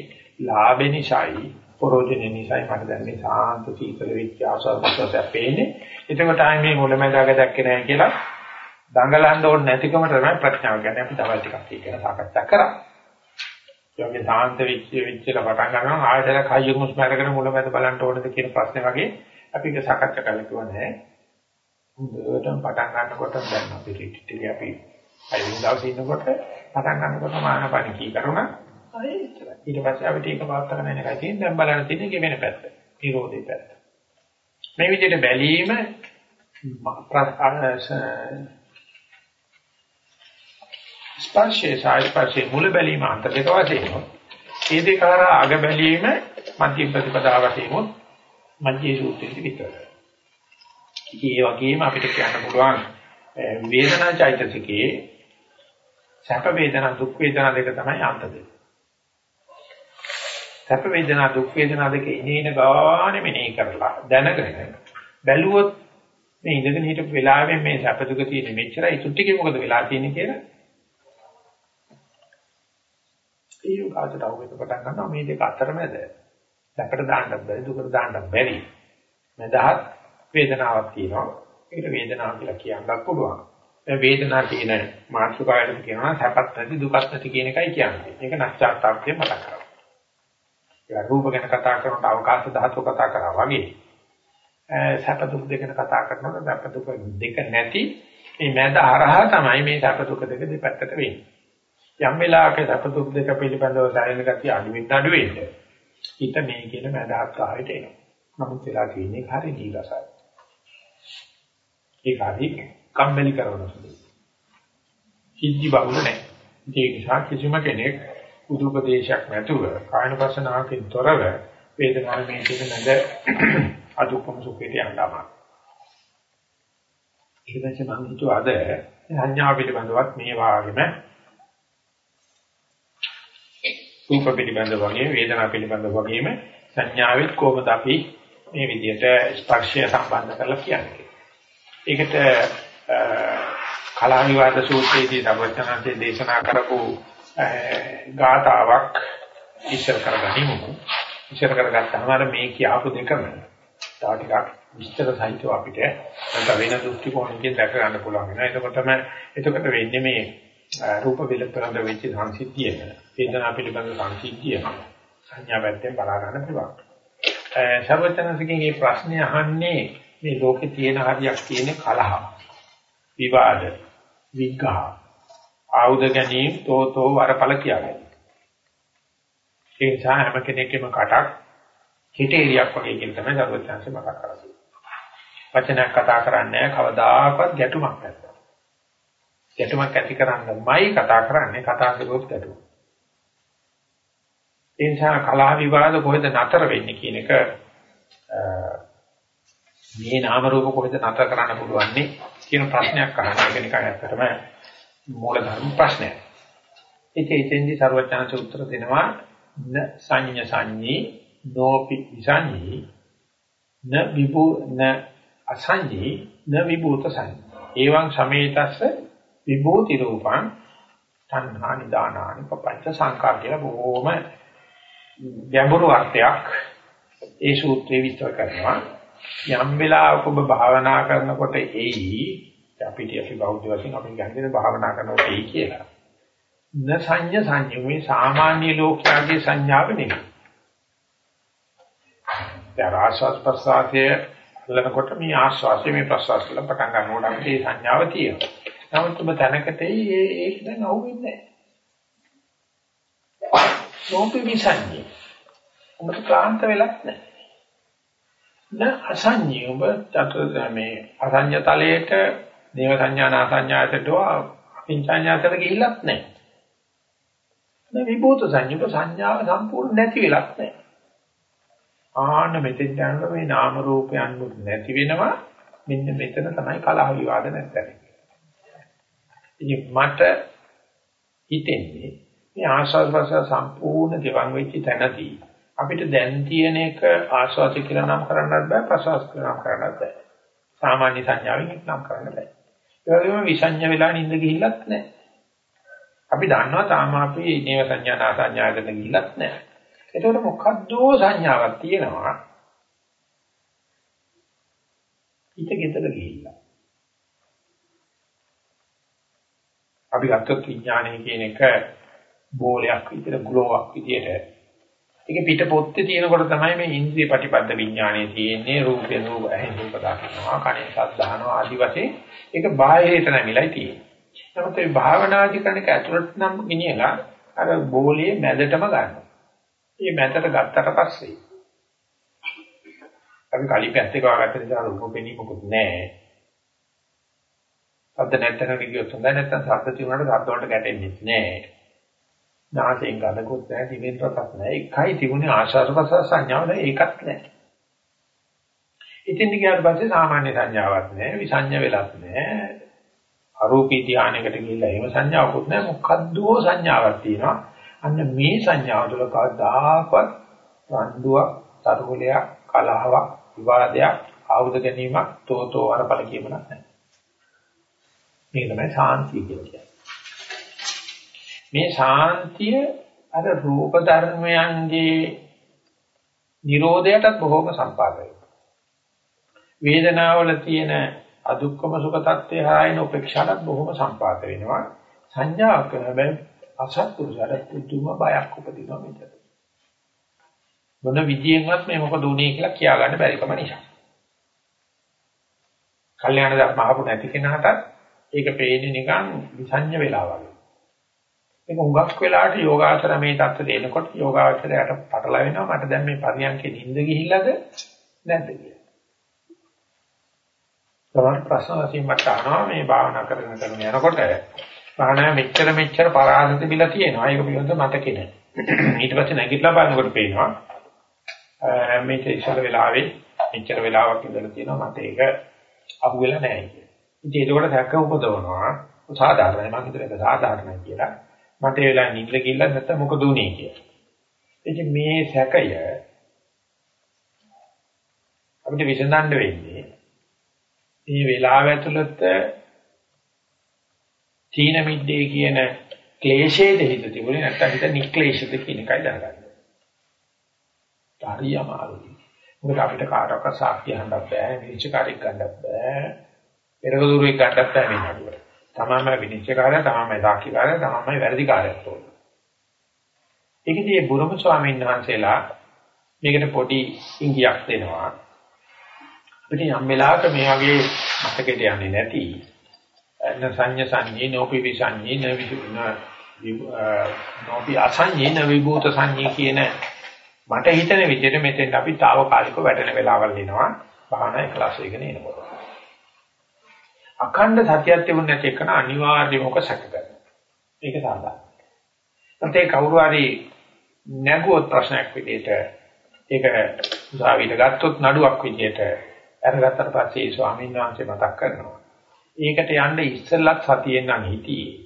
ලාභේ නිසායි පරෝජනේ නිසායි මට දැන් මේ සාන්ත සීතල වෙච්ච ආශ්වාස ප්‍රශ්වාසය පේන්නේ. එතකොට ආයි මේ මුලමඳාක දැක්කේ නැහැ කියලා දඟලන්න ඕනේ නැතිකම තමයි ප්‍රඥාව කියන්නේ. අපි තව ටිකක් ඒක ගැන සාකච්ඡා කරා. ඒ වගේ සාන්ත වෙච්ච වෙච්චලා පටන් ගන්නවා. ආයතන කයියුම්ස් මැරගෙන මුලමඳ බලන්න ඕනද කියන ප්‍රශ්නේ වගේ අපි ඒක සාකච්ඡා කරලා කිව්වනේ හොඳටම පටන් ගන්නකොට දැන් අපි රිට්‍රීට් එකේ අපි අයින් දවසේ ඉන්නකොට පටන් ගන්නකොට මානපණ කී කරුණා ඊට පස්සේ අපිට ඒක පාත් කරන එකයි තියෙන්නේ. දැන් බලන්න තියෙන්නේ ගෙවෙන පැත්ත. නිරෝධේ පැත්ත. මේ විදිහට බැලීම ස්පර්ශයේ සාස්පර්ශයේ මුල බැලීම අන්ත දෙක වශයෙන් ඒ දෙක කරා අග බැලීම මධ්‍ය ප්‍රතිපදාව වශයෙන් මධ්‍ය සූත්‍රයේ විතරයි. ඒ වගේම අපිට කියන්න පුළුවන් වේදනා චෛතසිකයේ සැප වේදනා දුක් වේදනා දෙක තමයි අන්ත දෙක. සැප වේදනා දුක් වේදනා දෙක ඉනේන ගානේ මෙනෙහි කරලා දැනගෙන බැලුවොත් මේ ඉඳගෙන හිටපු වෙලාවෙන් මේ සැප දුක තියෙන මෙච්චරයි. ඉතුරු ටිකේ මොකද වෙලා තියෙන්නේ කියලා? ඒ යෝගාචර අවුලට පටන් ගන්නවා. මේ දෙක අතරමැද සැපට දාන්නත් බැරි දුකට දාන්නත් බැරි. මදහත් වේදනාවක් තියෙනවා. ඒකට වේදනාව කියලා කියන්නත් පුළුවන්. දැන් වේදනාව කියන මාතෘකාවෙන් කියනවා සැපත් නැති දුකත් නැති කියන එකයි කියන්නේ. මේක නැස්චාර්තාර්ථය මතක් කරගන්න. ඒ රූප ගැන කතා කරනකොට අවකාශ ධාතු කතා කරා වගේ. සැප දුක් දෙක ගැන කතා කරනකොට සැප දුක දෙක නැති මේ මැද හරහා තමයි මේ සැප දුක දෙක දෙපැත්තට වෙන්නේ. යම් වෙලාවක සැප දුක් දෙක පිළිබඳව සායන ගතිය අඩු වෙන්න අඩු වෙන්න. හිත මේ කියන මැද ආකාරයට එනවා. නමුත් වෙලා තියෙන්නේ හරි නීරසයි. ඒක හරි කම්මැලි කරන සුළුයි. සිද්ධි බහුල නැහැ. ඒ නිසා කිසිම කෙනෙක් උදුපදේශයක් නැතුව කායනපසනාවකින් තොරව වේදනාව මේ කියන නැද අදුක්කම සුඛයට යනවා. ඊට පස්සේ මම හිතුවා අද සංඥා පිළිබඳවත් මේ වාගෙම රූප පිළිබඳව වගේ වේදනා පිළිබඳව වගේම සංඥාවෙත් කොහොමද අපි මේ විදිහට ස්පර්ශය සම්බන්ධ කරලා කියන්නේ. ඒකට කලානිවාද සූත්‍රයේදී සර්වඥාන්සේ දේශනා කරපු ගාතාවක් ඉස්සර කරගනිමු. ඉස්සර කරගත්තාම මේ කියපු දෙකම තව ටිකක් විස්තර සහිතව අපිට නැත්නම් වෙන දෘෂ්ටි කෝණකින් දැක ගන්න පුළුවන් වෙනවා. එතකොටම එතකොට වෙන්නේ මේ රූප විලපරඳ වෙච්ච සංසිද්ධිය, වේදනා පිළිබඳ සංසිද්ධිය සංඥා පැත්තෙන් බලා ගන්න පුළුවන්. සර්වඥාන්සේගෙන් මේ ප්‍රශ්නේ අහන්නේ මේ ලෝකේ තියෙන හරියක් තියෙන කලහ. විවාද විග්ඝහ ආයුධ ගැනීම තෝතෝ වරපල කියන්නේ. ඒ නිසා හැම කෙනෙක්ගේම කටක් හිතේරියක් වගේ කියන තමයි සර්වඥාන්සේ මතක් කරන්නේ වචනයක් කතා කරන්නේ කවදාකවත් ගැටුමක් නැද්ද? ගැටුමක් ඇති කරන්නමයි කතා කරන්නේ කතා කරුවොත් ගැටුම ඒ නිසා කලහ විවාද කොහෙද නතර වෙන්නේ කියන එක මේ නාම රූප කොහෙද නතර කරන්න පුළුවන්නේ කියන ප්‍රශ්නයක් අහන එක නිකන් ඇත්තටම මූල ධර්ම ප්‍රශ්නයක්. ඒක ඉතින්දි සර්වඥාන්ත උත්තර දෙනවා න සංඤ්ඤ සංඤී නෝපි විසඤ්ඤී න විපු න අසඤ්ඤී න විභූත සංඤී. එවං සමේතස්ස විභූති රූපං තණ්හා නිදානානි පපංච සංකාර කියලා බොහොම ගැඹුරු අර්ථයක් ඒ සූත්‍රයේ විස්තර කරනවා. යම් වෙලාවක ඔබ භාවනා කරනකොට එයි අපිට අපි බෞද්ධ වශයෙන් අපි කියන්නේ භාවනා කරනකොට එයි කියලා. න සංඤ සංයමේ සාමාන්‍ය ලෝකයාගේ සංඥාව නෙවෙයි. දැන් ආස්වාද ප්‍රසආසයේ අල්ලනකොට මේ ආස්වාසය මේ ප්‍රසආස වල පටන් ගන්නකොට අපිට මේ සංඥාව තියෙනවා. නමුත් ඔබ තැනකට ඒ ඒක දැන් අහුවෙන්නේ නැහැ. නොපි විසංඥේ. ඔබට ක්ලාන්ත වෙලක් නැහැ. න අසංඥේ ඔබ තත් මේ අසංඥ තලයට දේව සංඥා නාසංඥායට අපින්චඤ්ඤාතට ගිහිල්ලත් නැහැ. න විභූත සංඥා සංඥාව සම්පූර්ණ නැති වෙලක් නැහැ. ආන්න මෙතෙන් යනකොට මේ නාම රූපයන් නැති වෙනවා මෙන්න මෙතන තමයි කලහ විවාද නැත්තේ. ඉතින් මට හිතෙන්නේ මේ ආස්වාද ප්‍රසාර සම්පූර්ණ ගෙවන් වෙච්ච තැනදී අපිට දැන් තියෙන එක ආස්වාද කියලා නම් කරන්නත් බෑ ප්‍රසවාස කියලා නම් කරන්නත් බෑ. සාමාන්‍ය සංඥාවෙන් නම් කරන්න බෑ. ඒ වගේම විසඤ්ඤ වෙලා නිින්ද ගිහිල්ලත් නැහැ. අපි දන්නවා තාම අපි නේව සංඥා නා සංඥාකට ගිහිල්ලත් නැහැ. එතකොට මොකද්ද සංඥාවක් තියෙනවා. හිත ගෙදර ගිහිල්ලා. අපි ගත්තොත් විඥානය කියන එක බෝලයක් විදිහට ග්ලෝවක් විදිහට ඒක පිට පොත්තේ තියෙනකොට තමයි මේ ඉන්ද්‍රිය ප්‍රතිපද විඥානය තියෙන්නේ රූපේ රූප ඇහෙන් රූප දකින්නවා කණේ ශබ්ද අහනවා ආදි වශයෙන්. ඒක බාහිරයට නැමිලයි තියෙන්නේ. නමුත් මේ භාවනාදි කරන එක ඇතුළට නම් ගෙනියලා අර බෝලයේ මැදටම ගන්නවා. මේ මැදට ගත්තට පස්සේ අපි කලින් පැත්තේ ගාගත්ත නිසා රූපෙණි මොකුත් නැහැ. ශබ්ද නැත්නම් කිව්වොත් හොඳ නැත්නම් ශබ්ද තිබුණාට ශබ්ද වලට ගැටෙන්නේ නැහැ. නාසයෙන් ගඳකුත් නැහැ, දිවෙන් රසක් නැහැ. එකයි තිබුණේ ආශාස ප්‍රසස් සංඥාවල ඒකත් නැහැ. ඉතින් ගියාට පස්සේ සාමාන්‍ය සංඥාවක් නැහැ, විසඤ්ඤ වෙලක් නැහැ. අරූපී ධානයකට ගිහිල්ලා එහෙම සංඥාවකුත් නැහැ. මොකද්දෝ සංඥාවක් තියෙනවා. අන්න මේ සංඥාව තුළ කවදාකවත් රණ්ඩුවක්, තරුලයක්, කලහවක්, විවාදයක්, ආයුධ ගැනීමක්, තෝතෝ අරපල කියමනක් නැහැ. මේක තමයි සාන්තිය කියලා කියන්නේ. මේ ශාන්තිය අර රූප ධර්මයන්ගේ නිරෝධයටත් බොහෝම සම්පාදයි. වේදනාවල තියෙන අදුක්කම සුඛ tattve හායන උපේක්ෂාවත් බොහෝම සම්පාද වෙනවා. සංඥාවක් හැබැයි අසත්පුරුෂයාට පුදුම බයක් උපදිනවා මෙතන. මොන විදියෙන්වත් මේ මොකද උනේ කියලා කියා ගන්න බැරිකම නිසා. කල්යාණ ධර්ම අහපු නැති කෙනාට ඒක පේන්නේ නිකන් විසඤ්ඤ වෙලා වගේ. ඒක හුඟක් වෙලාට යෝගාචර මේ தත්ත්වයට එනකොට යෝගාචරයට පටලවෙනවා මට දැන් මේ පරියන්කේ නිින්ද ගිහිල්ලාද නැද්ද කියලා. තමයි ප්‍රශ්න වශයෙන් මට අහනවා මේ භාවනා කරගෙන කරගෙන යනකොට භාවනා මෙච්චර මෙච්චර පරාදත බිලා තියෙනවා. ඒක පිළිබඳව මතකේ නැහැ. ඊට පස්සේ නැගිටලා බලනකොට පේනවා මේක ඉස්සර වෙලාවේ මෙච්චර වෙලාවක් ඉඳලා තියෙනවා මට ඒක අහුවෙලා නැහැ කියලා. ඉතින් ඒකට සැක උපදවනවා. සාධාරණයි මම හිතුවා ඒක සාධාරණයි කියලා. මට ඒ වෙලාවේ නිින්ද ගිල්ල නැත්නම් මොකද උනේ කියලා. ඉතින් මේ සැකය අපිට විසඳන්න වෙන්නේ මේ වෙලාව ඇතුළත තීන මිද්දේ කියන ක්ලේශයේ දෙහිත තිබුණේ නැත්නම් හිත නික්ලේශද කියන එකයි දැනගන්න. හරි අමාරුයි. මොකද අපිට කාටවත් සාක්ෂි අහන්නත් බෑ, විචාරයක් ගන්නත් බෑ, පෙරගුරුවෙක් ගන්නත් බෑ මේ නඩුවට. තමම විනිශ්චයකාරය, තමමයි සාක්ෂිකාරය, තමමයි වැරදිකාරයත් ඕන. ඒකදී බුරුම ස්වාමීන් වහන්සේලා මේකට පොඩි ඉඟියක් දෙනවා. අපිට යම් වෙලාවක මේ වගේ මතකෙට යන්නේ නැති න සංඤ සංඤේ නෝපි විසංඤේ න විසුන නෝපි අසංඤේ න විභූත සංඤේ කියන මට හිතෙන විදිහට මෙතෙන් අපි తాවකාලිකව වැටෙන වෙලාවල් එනවා. භාවනා එකලස් වෙගෙන එනකොට. අඛණ්ඩ සතියක් තිබුණ නැති එකන අනිවාර්යයෙන්ම ඔක සැක කරනවා. මේක සාධාරණයි. නැත්නම් කවුරු හරි නැගුවොත් ප්‍රශ්නයක් විදිහට ඒක උසාවියට ගත්තොත් නඩුවක් විදිහට අරගත්තට පස්සේ ස්වාමීන් වහන්සේ මතක් කරනවා. ඒකට යන්න ඉස්සෙල්ලත් සතියෙන් නම් හිටියේ.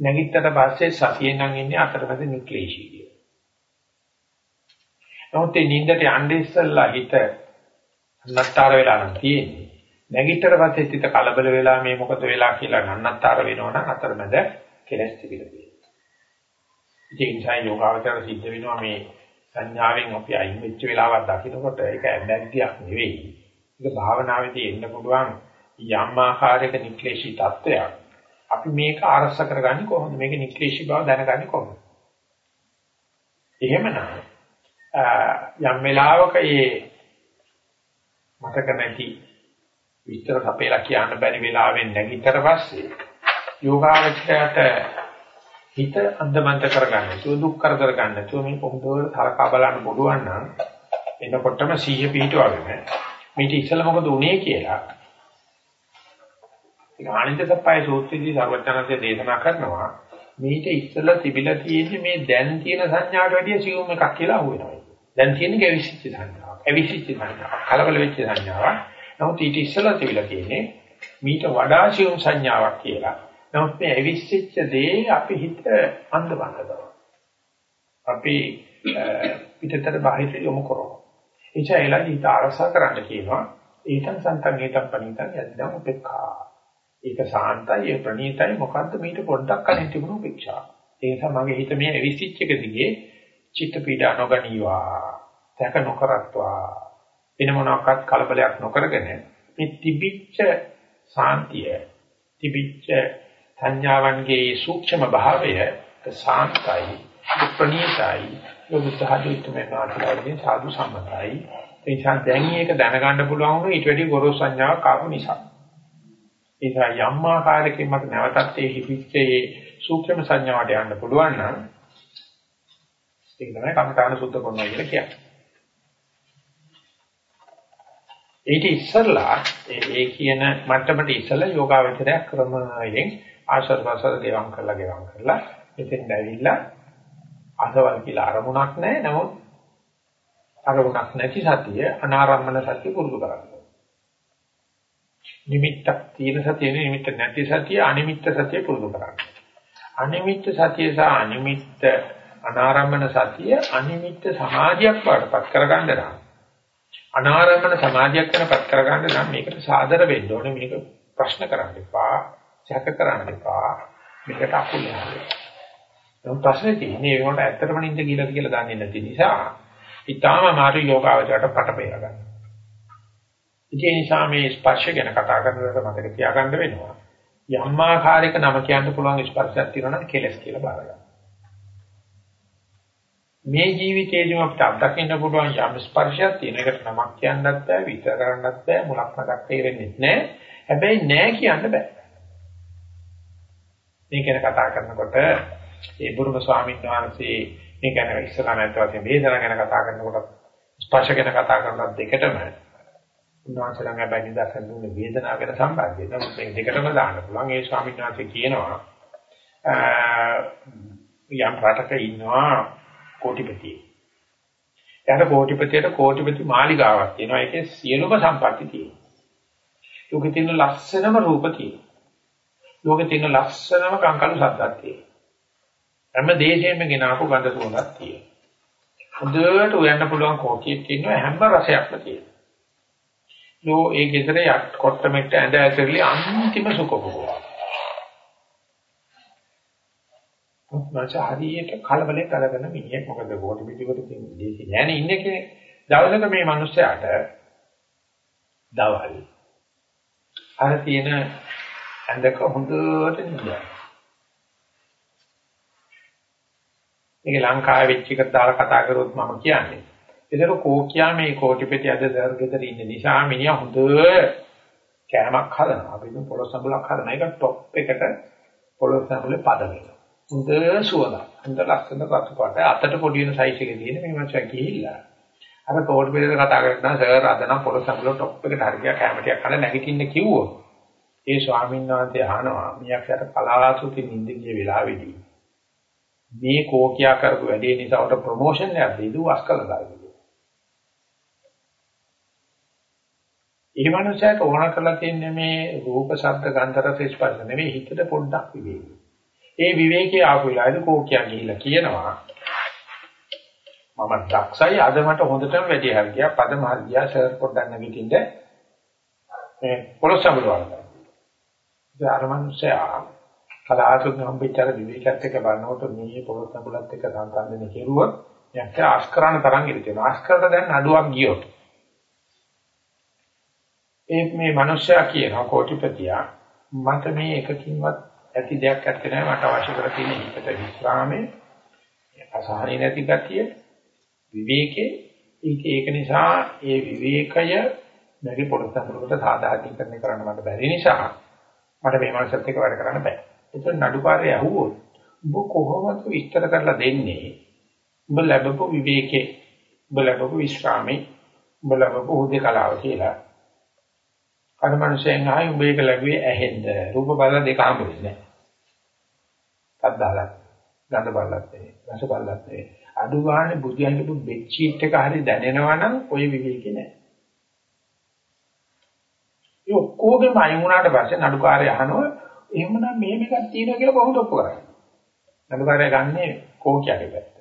නැගිට්ටට පස්සේ සතියෙන් නම් ඉන්නේ අතරමැද නික්ලේශී කියලා. නමුත් මේ නිින්දට යන්න ඉස්සෙල්ලා හිත නත්තර වෙලා නම් තියෙන්නේ. නැගිටතර පස්සේ හිත කලබල වෙලා මේ මොකද වෙලා කියලා නන්නත්තර වෙනවනම් අතරමැද කෙලස් තිබිලා තියෙනවා. ඉතින් සයි යෝගාවචර සිද්ධ වෙනවා මේ සංඥාවෙන් අපි අයින් වෙච්ච වෙලාවක් දකින්නකොට ඒක ඇබ්බැග්ගයක් නෙවෙයි. ඒක භාවනාවේදී එන්න පුළුවන් යම් ආකාරයක නික්ලේශී තත්වයක්. අපි මේක අරස කරගන්නේ කොහොමද? මේක නික්ලේශී බව දැනගන්නේ කොහොමද? එහෙමනම් යම් වෙලාවක මේ මතක නැති විස්තර සපේලා කියන්න බැරි වෙලාවෙන් නැගිටතර පස්සේ යෝගාවචරයට හිත අන්දමන්ත කරගන්න, චු දුක් කරදර ගන්න, චු මේ පොමුදවල තරකා බලන්න පුළුවන් නම් එනකොටම සීය පිටවගෙන මේක ඉස්සල මොකද උනේ කියලා ඒක ආනන්ද සප්පයි සූත්‍රයේදී සර්වඥාන්සේ දේශනා කරනවා මේක ඉස්සල තිබිලා තියෙන්නේ මේ දැන් තියෙන සංඥාවට වැඩිය සියුම් එකක් කියලා අහුවෙනවා. දැන් තියෙන්නේ ගැවිසිච්ච සංඥාවක්. ඇවිසිච්ච සංඥාවක්. කලබල වෙච්ච සංඥාවක්. නමුත් ඊට ඉස්සලා තිබිලා තියෙන්නේ මීට වඩා සියුම් සංඥාවක් කියලා. නමුත් මේ ඇවිස්සිච්ච දේ අපි හිත අන්ධබන්ද කරනවා. අපි පිටතට බාහිර යොමු කරනවා. එචා එලා හිත අරසා කරන්න කියනවා. ඒතන් සන්තන් ඒතන් පණිතන් යද්දම් උපේක්ඛා. ඒක සාන්තයි ප්‍රණීතයි මොකද්ද මීට පොඩ්ඩක් කලින් තිබුණු උපේක්ෂා. ඒ නිසා මගේ හිත මේ ඇවිස්සිච්ච එක දිගේ චිත්ත පීඩා නොගනීවා. තක නොකරත්වා. වෙන මොනවාක්වත් කලබලයක් නොකරගෙන මේ තිබිච්ච සාන්තිය තිබිච්ච සංඥාවන්ගේ සූක්ෂම භාවය සාන්තයි ප්‍රණීතයි. යොමුසහජිතමේ නාටලයෙන් සාදු සම්මතයි. ඒ නිසා දැන් මේක දැනගන්න පුළුවන් වුණේ ඊට වැඩි ගොරෝසු සංඥාවක් ආපු නිසා. ඒ නිසා යම් ආකාරයකින් මට නැවතත් ඒ හිපිච්චේ සූක්ෂම සංඥාවට යන්න පුළුවන් නම් ඒක තමයි කමඨාන සුද්ධ කරනවා කියලා කියන්නේ. ඊට ඉස්සරලා ඒ කියන මට්ටමට ඉස්සලා යෝගාවචරය ක්‍රමයෙන් ආශ්‍රද ප්‍රසද ගෙවම් කරලා ගෙවම් කරලා එතෙන් ඇවිල්ලා අසවල් කියලා අරමුණක් නැහැ නමුත් අරමුණක් නැති සතිය අනාරම්මන සතිය පුරුදු කරගන්න. නිමිත්තක් තියෙන සතිය නිමිත්ත නැති සතිය අනිමිත්ත සතිය පුරුදු කරගන්න. අනිමිත්ත සතිය සහ අනිමිත්ත අනාරම්මන සතිය අනිමිත්ත සමාධියක් වඩපත් කරගන්න නම් අනාරම්මන සමාධියක් වෙනපත් කරගන්න නම් මේකට සාදර වෙන්න ඕනේ මේක ප්‍රශ්න කරන්න එපා සැක කරන්න එපා. මේකට අකුල් යනවා. දැන් ප්‍රශ්නේ තියෙන්නේ ඒකට ඇත්තටම නින්ද කියලා කියලා දන්නේ නැති නිසා ඊටාම මාරු යෝගාවචරයට පටපේර ගන්න. ඒ නිසා මේ ස්පර්ශ ගැන කතා කරනකොට මතක තියාගන්න වෙනවා. යම් ආකාරයක නම කියන්න පුළුවන් ස්පර්ශයක් තියෙනවා නම් කෙලස් කියලා බාරගන්න. මේ ජීවිතේදීම අපිට අත්දකින්න පුළුවන් යම් ස්පර්ශයක් තියෙන එකට නමක් කියන්නත් බෑ විතර කරන්නත් බෑ මුලක් මතක් තේරෙන්නේ නැහැ. හැබැයි නෑ කියන්න බෑ. මේ ගැන කතා කරනකොට ඒ බුරුම ස්වාමීන් වහන්සේ මේ ගැන ඉස්සරහ නැත්නම් වශයෙන් වේදනා ගැන කතා කරනකොට ස්පර්ශ ගැන කතා කරනකොට දෙකටම උන්වහන්සේලා හැබැයි නිදර්ශන දුන්නේ වේදනාව ගැන සම්බන්ධයි. නමුත් මේ දෙකටම දාන්න පුළුවන්. ඒ ස්වාමීන් වහන්සේ කියනවා යම් රටක ඉන්නවා කෝටිපතියෙක්. එයාට කෝටිපතියට කෝටිපති මාලිගාවක් තියෙනවා. ඒකේ සියලුම සම්පත්‍ති තියෙනවා. යෝගී තියෙන ලස්සනම රූප තියෙනවා. ලෝකේ තියෙන ලස්සනම කංකලු සද්දක් තියෙනවා. හැම දෙයකින්ම ගෙනාපු ගඳ සුවඳක් තියෙනවා. හොඳට උයන්න පුළුවන් කෝකියක් ඉන්නවා හැම රසයක්ම තියෙනවා. ලෝ ඒ ගෙදර යට කොට්ටමෙට්ට ඇඳ ඇසරිලි අන්තිම සුඛභෝගය. මාච හරියට කලබලේ කරගෙන මිනිහෙක් මොකද ගෝටි පිටිකට තියෙන දේශි නෑනේ ඉන්නේ කෙනෙක්. දවසක මේ මිනිස්සයාට දවල් අර තියෙන ඇඳක හොඳට නිදා. මේක ලංකාවේ වෙච්ච එකට දාලා කතා කරොත් මම කියන්නේ. ඒතර කෝකියා මේ කෝටිපෙටි අද දර්ගෙතර ඉන්න නිසා මිනිහා හොඳ කෑමක් හදනවා. අපි දුන් පොළොස් සම්බලක් හදනවා. ඒක টොප් එකට පොළොස් සම්බලේ පද වෙනවා. හොඳ සුවඳක්. හොඳ ලස්සන රතු පාට. අතට පොඩි වෙන සයිස් එකේ තියෙන මේ මනුස්සයා ගිහිල්ලා අර කෝටිපෙටි කතා කරලා සර් අද නම් පොළොස් සම්බල টොප් එකට හරියට කෑම ටිකක් හදලා නැගිටින්න කිව්වොත් ඒ ස්වාමීන් වහන්සේ අහනවා මියක්කට පලාසුති නිින්දිගේ වෙලාවේදී මේ කෝකියා කරපු වැඩේ නිසා උට ප්‍රොමෝෂන් එකක් දෙයිද වස් කළා ඒ මනුස්සයාට ඕන කරලා තියෙන්නේ මේ රූප, ශබ්ද, ගන්ධ, රස, ස්පර්ශ නෙවෙයි හිතට පොඩ්ඩක් විවේකී. ඒ විවේකයේ ආපු වෙලාවේදී කෝකියා ගිහිල්ලා කියනවා මම දක්ෂයි අද මට හොඳටම වැඩි හරියා පදම හරියා සර් පොඩ්ඩක් නැගිටින්න මේ පොළොස් සම්බුලවන්න. අර මනුස්සයා කලාතුරකින් හම්බෙච්ච අර විවේකත් එක්ක බලනකොට මේ පොළොස් සම්බුලත් එක්ක සංසන්දනය කෙරුවොත් යක්ක ආස්කරණ තරම් ඉඳී තියෙනවා. ආස්කරට දැන් නඩුවක් ගියොත්. ඒ මේ මිනිස්සයා කියනවා කෝටිපතියා මට මේ එකකින්වත් ඇති දෙයක් ඇත්තේ නැහැ මට අවශ්‍ය කර තියෙන හිතට විස්රාමයේ අසහනෙ නැති ගතිය විවේකේ ඒක ඒක නිසා ඒ විවේකය නැගි පොළොස්සකට සාධාරණීකරණය කරන්න මට බැරි නිසා මට මේ මානසිකත් එක්ක වැඩ කරන්න බෑ. ඒක නඩුකාරය ඇහුවොත් ඔබ කොහොමද විස්තර කරලා දෙන්නේ? ඔබ ලැබපු විවේකේ, ඔබ ලැබපු විශ්‍රාමේ, ඔබ ලැබපු උදේකලාව කියලා. අර මනුස්සයන් ආයි ඔබ ඒක ලැබුවේ ඇහෙන්ද? රූප බල දෙක හම්බුනේ නැහැ. අද්දාලක්, ගඳ බලලත් නෙවෙයි, රස බලලත් නෙවෙයි. අඩු ගන්න බුදියන් කියපු බෙඩ්ෂීට් එක හරි දැනෙනවා නම් ඔය විවේකේ නැහැ. ඒ ඔක්කොගෙම අයින් වුණාට පස්සේ නඩුකාරය අහනවා එහෙමනම් මෙහෙම එකක් තියෙනවා කියලා කොහොමද ඔප්පු කරන්නේ? නඩුකාරය ගන්නේ කෝකියගේ පැත්ත.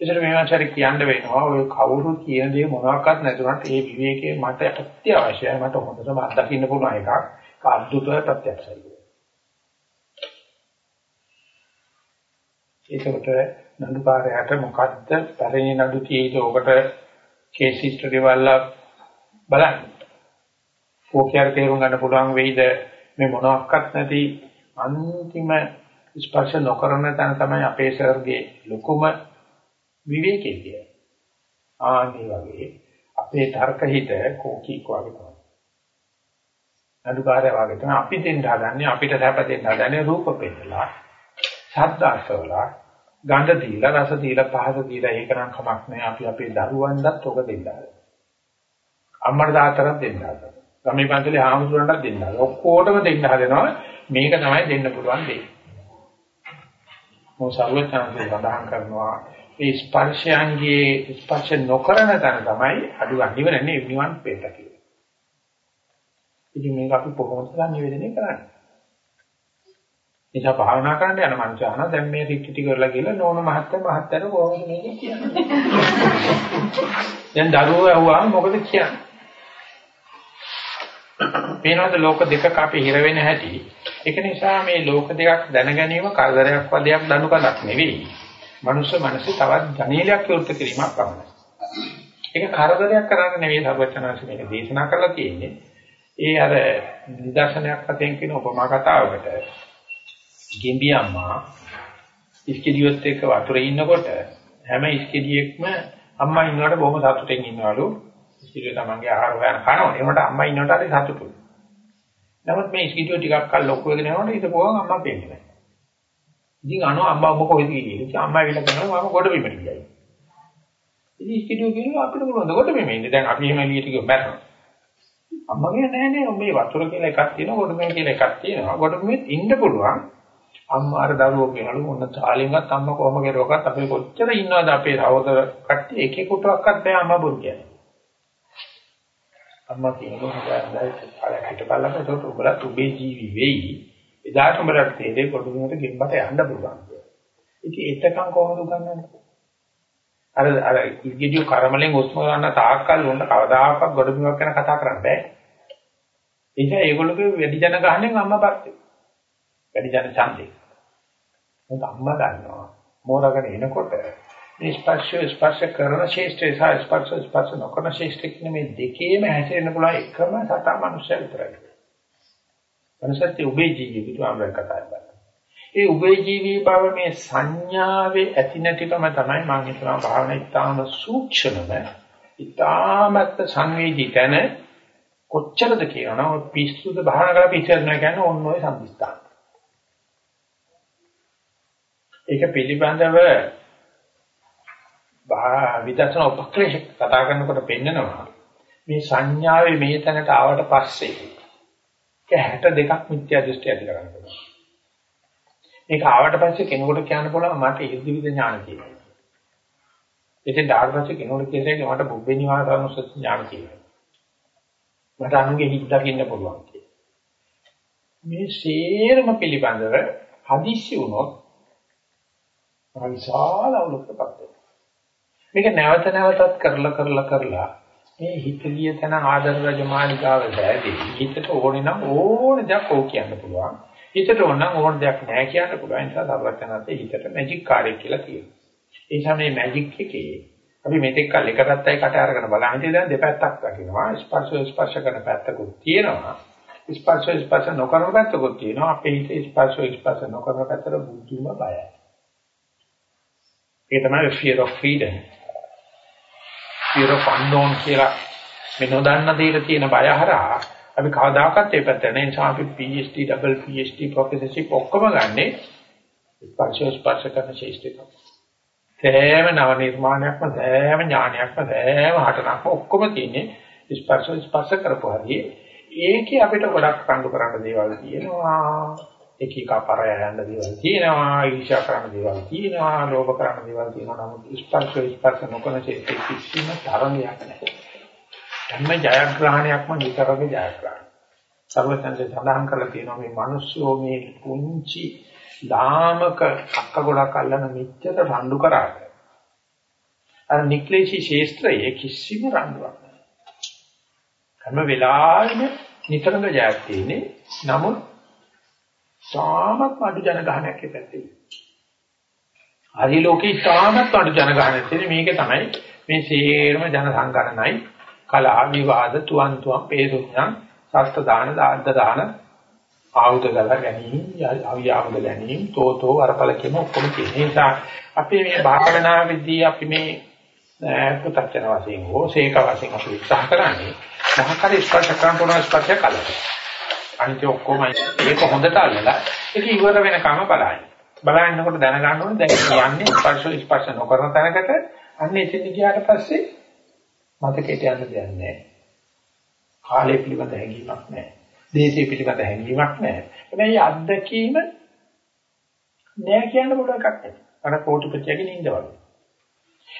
ඒසර මේ මාචාරි කියන්න වෙනවා ඔය කවුරු කියන දේ මොනවාක්වත් නැතුණත් ඒ විවේකයේ මට අත්‍යවශ්‍යයි මට හොඳටම අත්දකින්න පුළුවන් එකක්. අද්දුතව ප්‍රත්‍යක්ෂයි. ඒකට නඩුකාරයාට මොකද්ද පැරණි නඩු තියෙයිද ඔකට කේස් හිස්ටරි වල බලන්න. ඕකේ තේරුම් ගන්න පුළුවන් වෙයිද මේ මොනක්වත් නැති අන්තිම ස්පර්ශ නොකරන තැන තමයි අපේ සර්ගේ ලොකුම විවේකයේ කියන්නේ. ආන්නේ වගේ අපේ තර්ක හිත කෝකීක් වගේ තමයි. අදුකාරය වගේ තමයි අපි දෙන්න හදන්නේ අපිට සැප දෙන්න හදන්නේ රූප පෙන්නලා ශබ්ද අසවලා ගන්ධ දීලා රස දීලා පහස දීලා ඒක නම් කමක් නැහැ අපි අපේ දරුවන්ටත් ඔක දෙන්න හදනවා. අම්මට තාත්තටත් දෙන්න හදනවා. ගමේ පන්සලේ ආමුදුරන්ටත් දෙන්න හදනවා. ඔක්කොටම දෙන්න හදනවා. මේක තමයි දෙන්න පුළුවන් දෙය. මොහොත සර්වඥාන්සේ සඳහන් කරනවා මේ ස්පර්ශයන්ගේ ස්පර්ශ නොකරන තැන තමයි අඩු අනිවරන්නේ නිවන් පෙන්න කියලා. ඉතින් මේක අපි කොහොමද නිවේදනය කරන්නේ? නිසා භාවනා කරන්න යන මනුස්සය අහන දැන් මේ රිට්ටි කරලා කියලා නෝන මහත්තයා මහත්තයාට කොහොමද මේක කියන්නේ? දැන් දරුවෝ ඇහුවාම මොකද කියන්නේ? පේනවාද ලෝක දෙකක අපි හිර වෙන හැටි. ඒක නිසා මේ ලෝක දෙකක් දැන ගැනීම කරදරයක් වදයක් දනුකලක් නෙවෙයි. මනුෂ්‍ය මනසේ තවත් ධනීලයක් විවෘත කිරීමක් පමණයි. ඒක කරදරයක් කරන්න නෙවෙයි සර්වචනාංශ මේක දේශනා කරලා තියෙන්නේ. ඒ අර නිදර්ශනයක් වශයෙන් කියන උපමා කතාවකට ගෙම්බියම්මා ඉස්කෙඩියොත් එක්ක වතුරේ ඉන්නකොට හැම ඉස්කෙඩියෙක්ම අම්මා ඉන්නවට බොහොම සතුටින් ඉන්නවලු. ඉස්කෙඩිය තමන්ගේ ආහාර හොයන කනවා. ඒකට අම්මා ඉන්නවට හරි සතුටුයි. නමුත් මේ ඉස්කෙඩිය ටිකක් කල් ලොකු වෙගෙන යනකොට ඊට පොවන් අම්මා පෙන්නේ නැහැ. ඉතින් අනෝ අම්මා ඔබ කොහෙද ගියේ? ඉතින් අම්මා ඇවිල්ලා කියනවා මම ගොඩ බිමට ගියයි. ඉතින් ඉස්කෙඩිය කියනවා අපිට මොනවද ගොඩ බිමේ ඉන්නේ. දැන් අපි එහෙම එළියට ගියොත් මැරෙනවා. අම්මා කියන්නේ නෑ නෑ මේ වතුර කියලා එකක් තියෙනවා ගොඩ බිම කියලා එකක් තියෙනවා. ගොඩ බිමෙත් ඉන්න පුළුවන්. අම්මාර දරුවෝ කියනලු මොන තාලෙන්වත් අම්මා කොහොම කෙරුවක්වත් අපි කොච්චර ඉන්නවද අපේ සහෝදර කට්ටිය එකෙකුටවත් බෑ අම්මා බොරු කියන්නේ. අම්මා කියනවා හදායි කාලයක් හිටපල්ලම ඒකට උඹලා තුබේ ජීවි වෙයි. එදාට උඹලට තේරෙයි කොටුනට ගෙම්බට යන්න පුළුවන් කියලා. ඉතින් එතකන් කොහොමද උගන්වන්නේ? අර අර ඉගිඩිය කර්මලෙන් උස්ම ගන්න තාක්කල් උන්න කවදාකවත් ගොඩබිමක් ගැන කතා කරන්න බෑ. ඒ නිසා ඒගොල්ලෝගේ වැඩි ජන ගහණයෙන් අම්මා පස්සේ. වැඩි ජන ඡන්දේ. මොකද අම්මා දන්නවා මෝරගෙන එනකොට මේ ස්පර්ශ ස්පර්ශ කරන ශේෂ්ඨය සහ ස්පර්ශ ස්පර්ශ නොකරන ශේෂ්ඨ කියන මේ දෙකේම හැසිරෙන්න පුළුවන් එකම සතා මනුෂ්‍ය විතරයි. මනුෂ්‍යත්වයේ උභය ජීවී පිටුවම කතා කරන්නේ. ඒ උභය ජීවී බව මේ සංඥාවේ ඇති නැතිකම තමයි මම හිතනවා භාවනා ඉතාම සූක්ෂමම ඉතාමත් සංවේදී තැන කොච්චරද කියනවා පිස්සුද භාවනා කරලා පිස්සුද කියන්නේ ඕන ඔය සම්පස්ථාන. ඒක පිළිබඳව විදර්ශනා උපක්‍රේෂ කතා කරනකොට පෙන්නනවා මේ සංඥාවේ මේ තැනට ආවට පස්සේ ඒක 62ක් මිත්‍යා දෘෂ්ටි ඇති කරගන්න පුළුවන්. මේක ආවට පස්සේ කෙනෙකුට කියන්න පුළුවන් මට ඉර්ධිවිද ඥාන කියලා. ඉතින් ඩාර්ක් පස්සේ කෙනෙකුට කියන්නේ මට බුද්ධ නිවාසානුසති ඥාන කියලා. මට අනුගේ හිත දකින්න පුළුවන් කියලා. මේ සේරම පිළිබඳව හදිස්සි වුණොත් විශාල අවුලකටපත් වෙනවා. මේක නැවත නැවතත් කරලා කරලා කරලා මේ හිත ගිය තැන ආදර රජමානිකාව දැදී හිතට ඕනේ නම් ඕන දෙයක් ඕක කියන්න පුළුවන්. හිතට ඕන නම් ඕන දෙයක් නැහැ කියන්න පුළුවන්. ඒ නිසා සර්වඥාන්සේ හිතට මැජික් කාර්යය කියලා කියනවා. ඒ නිසා මේ මැජික් එකේ අපි මෙතෙක් කල් එක පැත්තයි කට අරගෙන බලන ඉතින් දැන් දෙපැත්තක් දකිනවා ස්පර්ශ ස්පර්ශ කරන පැත්තකුත් තියෙනවා ස්පර්ශ ස්පර්ශ නොකරන පැත්තකුත් තියෙනවා අපේ හිතේ ස්පර්ශ ස්පර්ශ නොකරන පැත්තට බුද්ධිම බයයි ඒ තමයි fear of freedom fear of unknown කියලා මේ නොදන්න දෙයට තියෙන බය හරහා අපි කවදාකවත් ඒ පැත්තට නැහැ. නිසා අපි PhD double PhD professorship ඔක්කොම ගන්නේ ස්පර්ශ ස්පර්ශ කරන ශේෂ්ඨ තමයි සෑම නව නිර්මාණයක්ම සෑම ඥානයක්ම සෑම හටනක්ම ඔක්කොම තියෙන්නේ ස්පර්ශ ස්පර්ශ කරපුවාදී ඒකේ අපිට ගොඩක් කඳු කරන්න දේවල් තියෙනවා. එක එක අපරය යන දේවල් තියෙනවා ඊර්ෂ්‍යා කරන දේවල් තියෙනවා ලෝභ කරන දේවල් තියෙනවා නමුත් ස්පර්ශ ස්පර්ශ නොකරන චේතන කිසිම තරණයක් නැහැ හැම ජයග්‍රහණයක්ම නිතරම ජයග්‍රහණ සර්වඥයන් සඳහන් කරලා තියෙනවා මේ මිනිස්සු මේ පුංචි ලාමක අක්ක ගොඩක් අල්ලන මිච්ඡත රණ්ඩු කරාට අර නික්ලේශී ශේස්ත්‍රයේ කිසිම රණ්ඩුවක් නැහැ. හැම වෙලාවෙම නිතරම ජයක් තියෙන්නේ. නමුත් තාමත් අඩු ජනගහනයක් පැත්තේ. ආදි ලෝකේ තාමත් අඩු ජනගහනයක් තියෙන්නේ මේක තමයි මේ සේරම ජන සංගණනයි කලා විවාද තුවන් තුවන් පේසුඥාන් සත්ත්‍ය දාන දාද්ද දාන ආයුධ ගල ගැනීම, අවියාවද ගැනීම, තෝතෝ වරපල කියන ඔක්කොම තියෙන නිසා අපි මේ භාවනා විද්‍ය අපි මේ පුතච්චන වශයෙන් හෝ සේක වශයෙන් අපි උත්සාහ කරන්නේ මොහකරි ස්පර්ශ කරන පුරස් ස්පර්ශ කලක. අනිත් ඔක්කොම ඒක හොඳට අල්ලලා ඒක ඉවර වෙනකම බලන්න. බලනකොට දැනගන්න ඕනේ දැන් කියන්නේ ස්පර්ශ ස්පර්ශ නොකරන තැනකට අන්න එතන ගියාට පස්සේ මතකයට යන්න දෙයක් නැහැ. කාලය පිළිබඳ හැඟීමක් නැහැ. දේශය පිළිබඳ හැඟීමක් නැහැ. හැබැයි අත්දැකීම නෑ කියන්න පුළුවන් එකක් නැහැ. අර කෝටිපතියගේ නින්ද වගේ.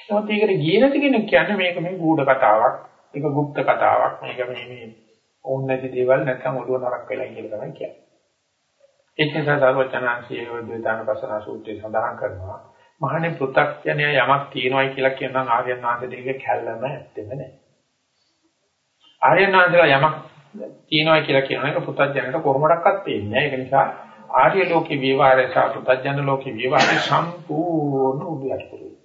නමුත් ඒකට ගියේ නැති කෙනෙක් කියන්නේ මේක මේ ගුඪ කතාවක්, ඒක গুপ্ত කතාවක්, මේක මේ මේ ඕන නැති දේවල් නැත්නම් ඔළුව නරක් වෙලා කියලා තමයි කියන්නේ. ඒක නිසා සර්වචනාංශයේ වේදානපසන සූත්‍රයේ සඳහන් කරනවා මහණේ පෘථග්ජනය යමක් තියෙනවායි කියලා කියනනම් ආර්යයන් වහන්සේ දෙකේ කැල්ලම ඇත්තෙම නැහැ. ආර්යයන් වහන්සේලා යමක් තියෙනවා කියලා කියන එක පුතඥයට කොහොමඩක්වත් පේන්නේ නැහැ. ඒක නිසා ආර්ය ලෝකේ විවරය සහ පුතඥ ලෝකේ විවරය සම්පූර්ණ උඩයට පුරුයි.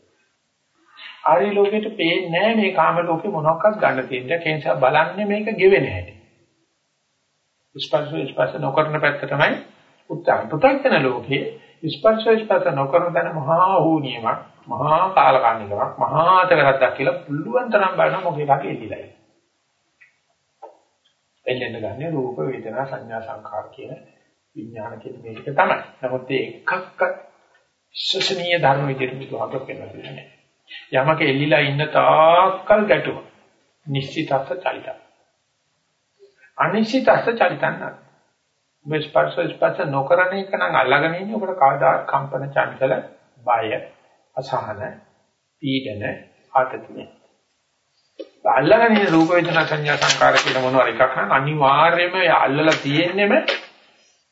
ආර්ය ලෝකෙට පේන්නේ නැහැ මේ කාම ලෝකේ මොනවාක්වත් ගන්න තියෙන. ඒ නිසා බලන්නේ මේක ගෙවෙන හැටි. ස්පර්ශ ස්පර්ශ නොකරන පැත්ත තමයි උත්තර. පුතඥ ලෝකේ ස්පර්ශ ස්පර්ශ නොකරන දන මහා හෝනියමක්, මහා කාලකන්නිකමක්, මහා තවරක් කියලා පුළුවන් තරම් බලන මොකේකට එල්ලිලා. එල්ලෙන්න ගන්නේ රූප වේදනා සංඥා සංඛාර කියන විඥාන කියන මේක තමයි. නමුත් ඒ එකක්ක ශසනීය ධර්ම විදිහට බුදුහාමර පෙන්නන්නේ නැහැ. යමක එල්ලිලා ඉන්න තාක්කල් ගැටුව. නිශ්චිතස්ස චලිත. අනිශ්චිතස්ස චලිතන්න. මේ ස්පර්ශ ස්පර්ශ නොකරන එක නම් අල්ලගෙන ඉන්නේ ඔකට කාදා කම්පන චංචල බය අසහන පීඩන ආතතිය අල්ලගෙන ඉන්න රූප වේදනා සංඥා සංකාර කියන මොනවා එකක් නම් අනිවාර්යයෙන්ම අල්ලලා තියෙන්නෙම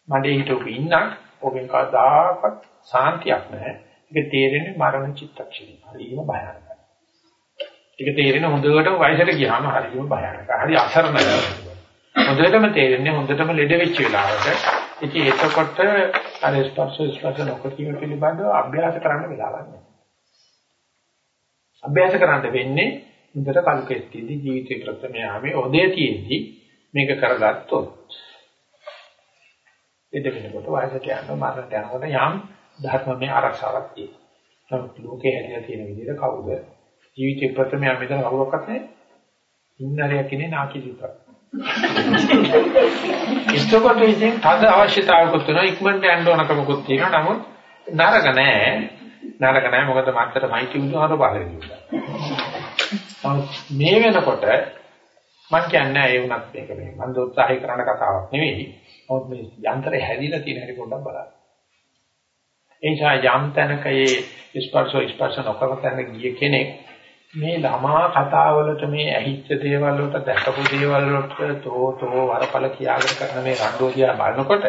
මඩේ හිටවපු ඉන්නක් ඔබෙන් කවදාකවත් සාන්තියක් නැහැ. ඒක තේරෙන්නේ මරණ චිත්තක්ෂණය. හරිම භයානකයි. ඒක තේරෙන්නේ හොඳටම වයසට ගියාම හරිම භයානකයි. හරි අසරණයි. හොඳටම තේරෙන්නේ හොඳටම ලෙඩ වෙච්ච වෙලාවට. ඉතින් ඒකකොට අර ස්පර්ශ ස්පර්ශ නොකීම පිළිබඳව අභ්‍යාස කරන්න වෙලාවක් නැහැ. අභ්‍යාස කරන්න වෙන්නේ හොඳට කල්කෙස්තිදී ජීවිතේ ප්‍රථමයාමේ ඔදේ තියෙද්දි මේක කරගත්තොත් එද වෙනකොට වයසට යන මරණට යනකොට යම් ධර්මමය ආරක්ෂාවක් තියෙනවා. නමුත් ලෝකේ හැදිලා තියෙන විදිහට කවුද ජීවිතේ ප්‍රථමයා මෙතන කවුරක්වත් නැහැ. ඉන්නරයක් ඉන්නේ නාකි විතර. ඉස්සකොට ඉතින් තද අවශ්‍යතාවයකුත් වෙනවා ඉක්මනට යන්න ඕනකමකුත් තියෙනවා. නමුත් නරක නෑ. නරක නෑ මොකද මත්තර මයිටි බුදුහාර බලන්නේ. මේ වෙනකොට මම කියන්නේ ඒ වුණත් මේක මේ මම උත්සාහය කරන කතාවක් නෙවෙයි. නමුත් මේ යන්ත්‍රය හැදිලා තියෙන හැටි පොඩ්ඩක් බලන්න. ඒ නිසා යම් තැනක ඒ ස්පර්ශ ස්පර්ශ නොකර තැන ගිය කෙනෙක් මේ ළමා කතාවලට මේ ඇහිච්ච දේවල් වලට දැකපු දේවල් වලට තෝ තෝ වරපල කියාගෙන කරන මේ රණ්ඩෝ දිහා බලනකොට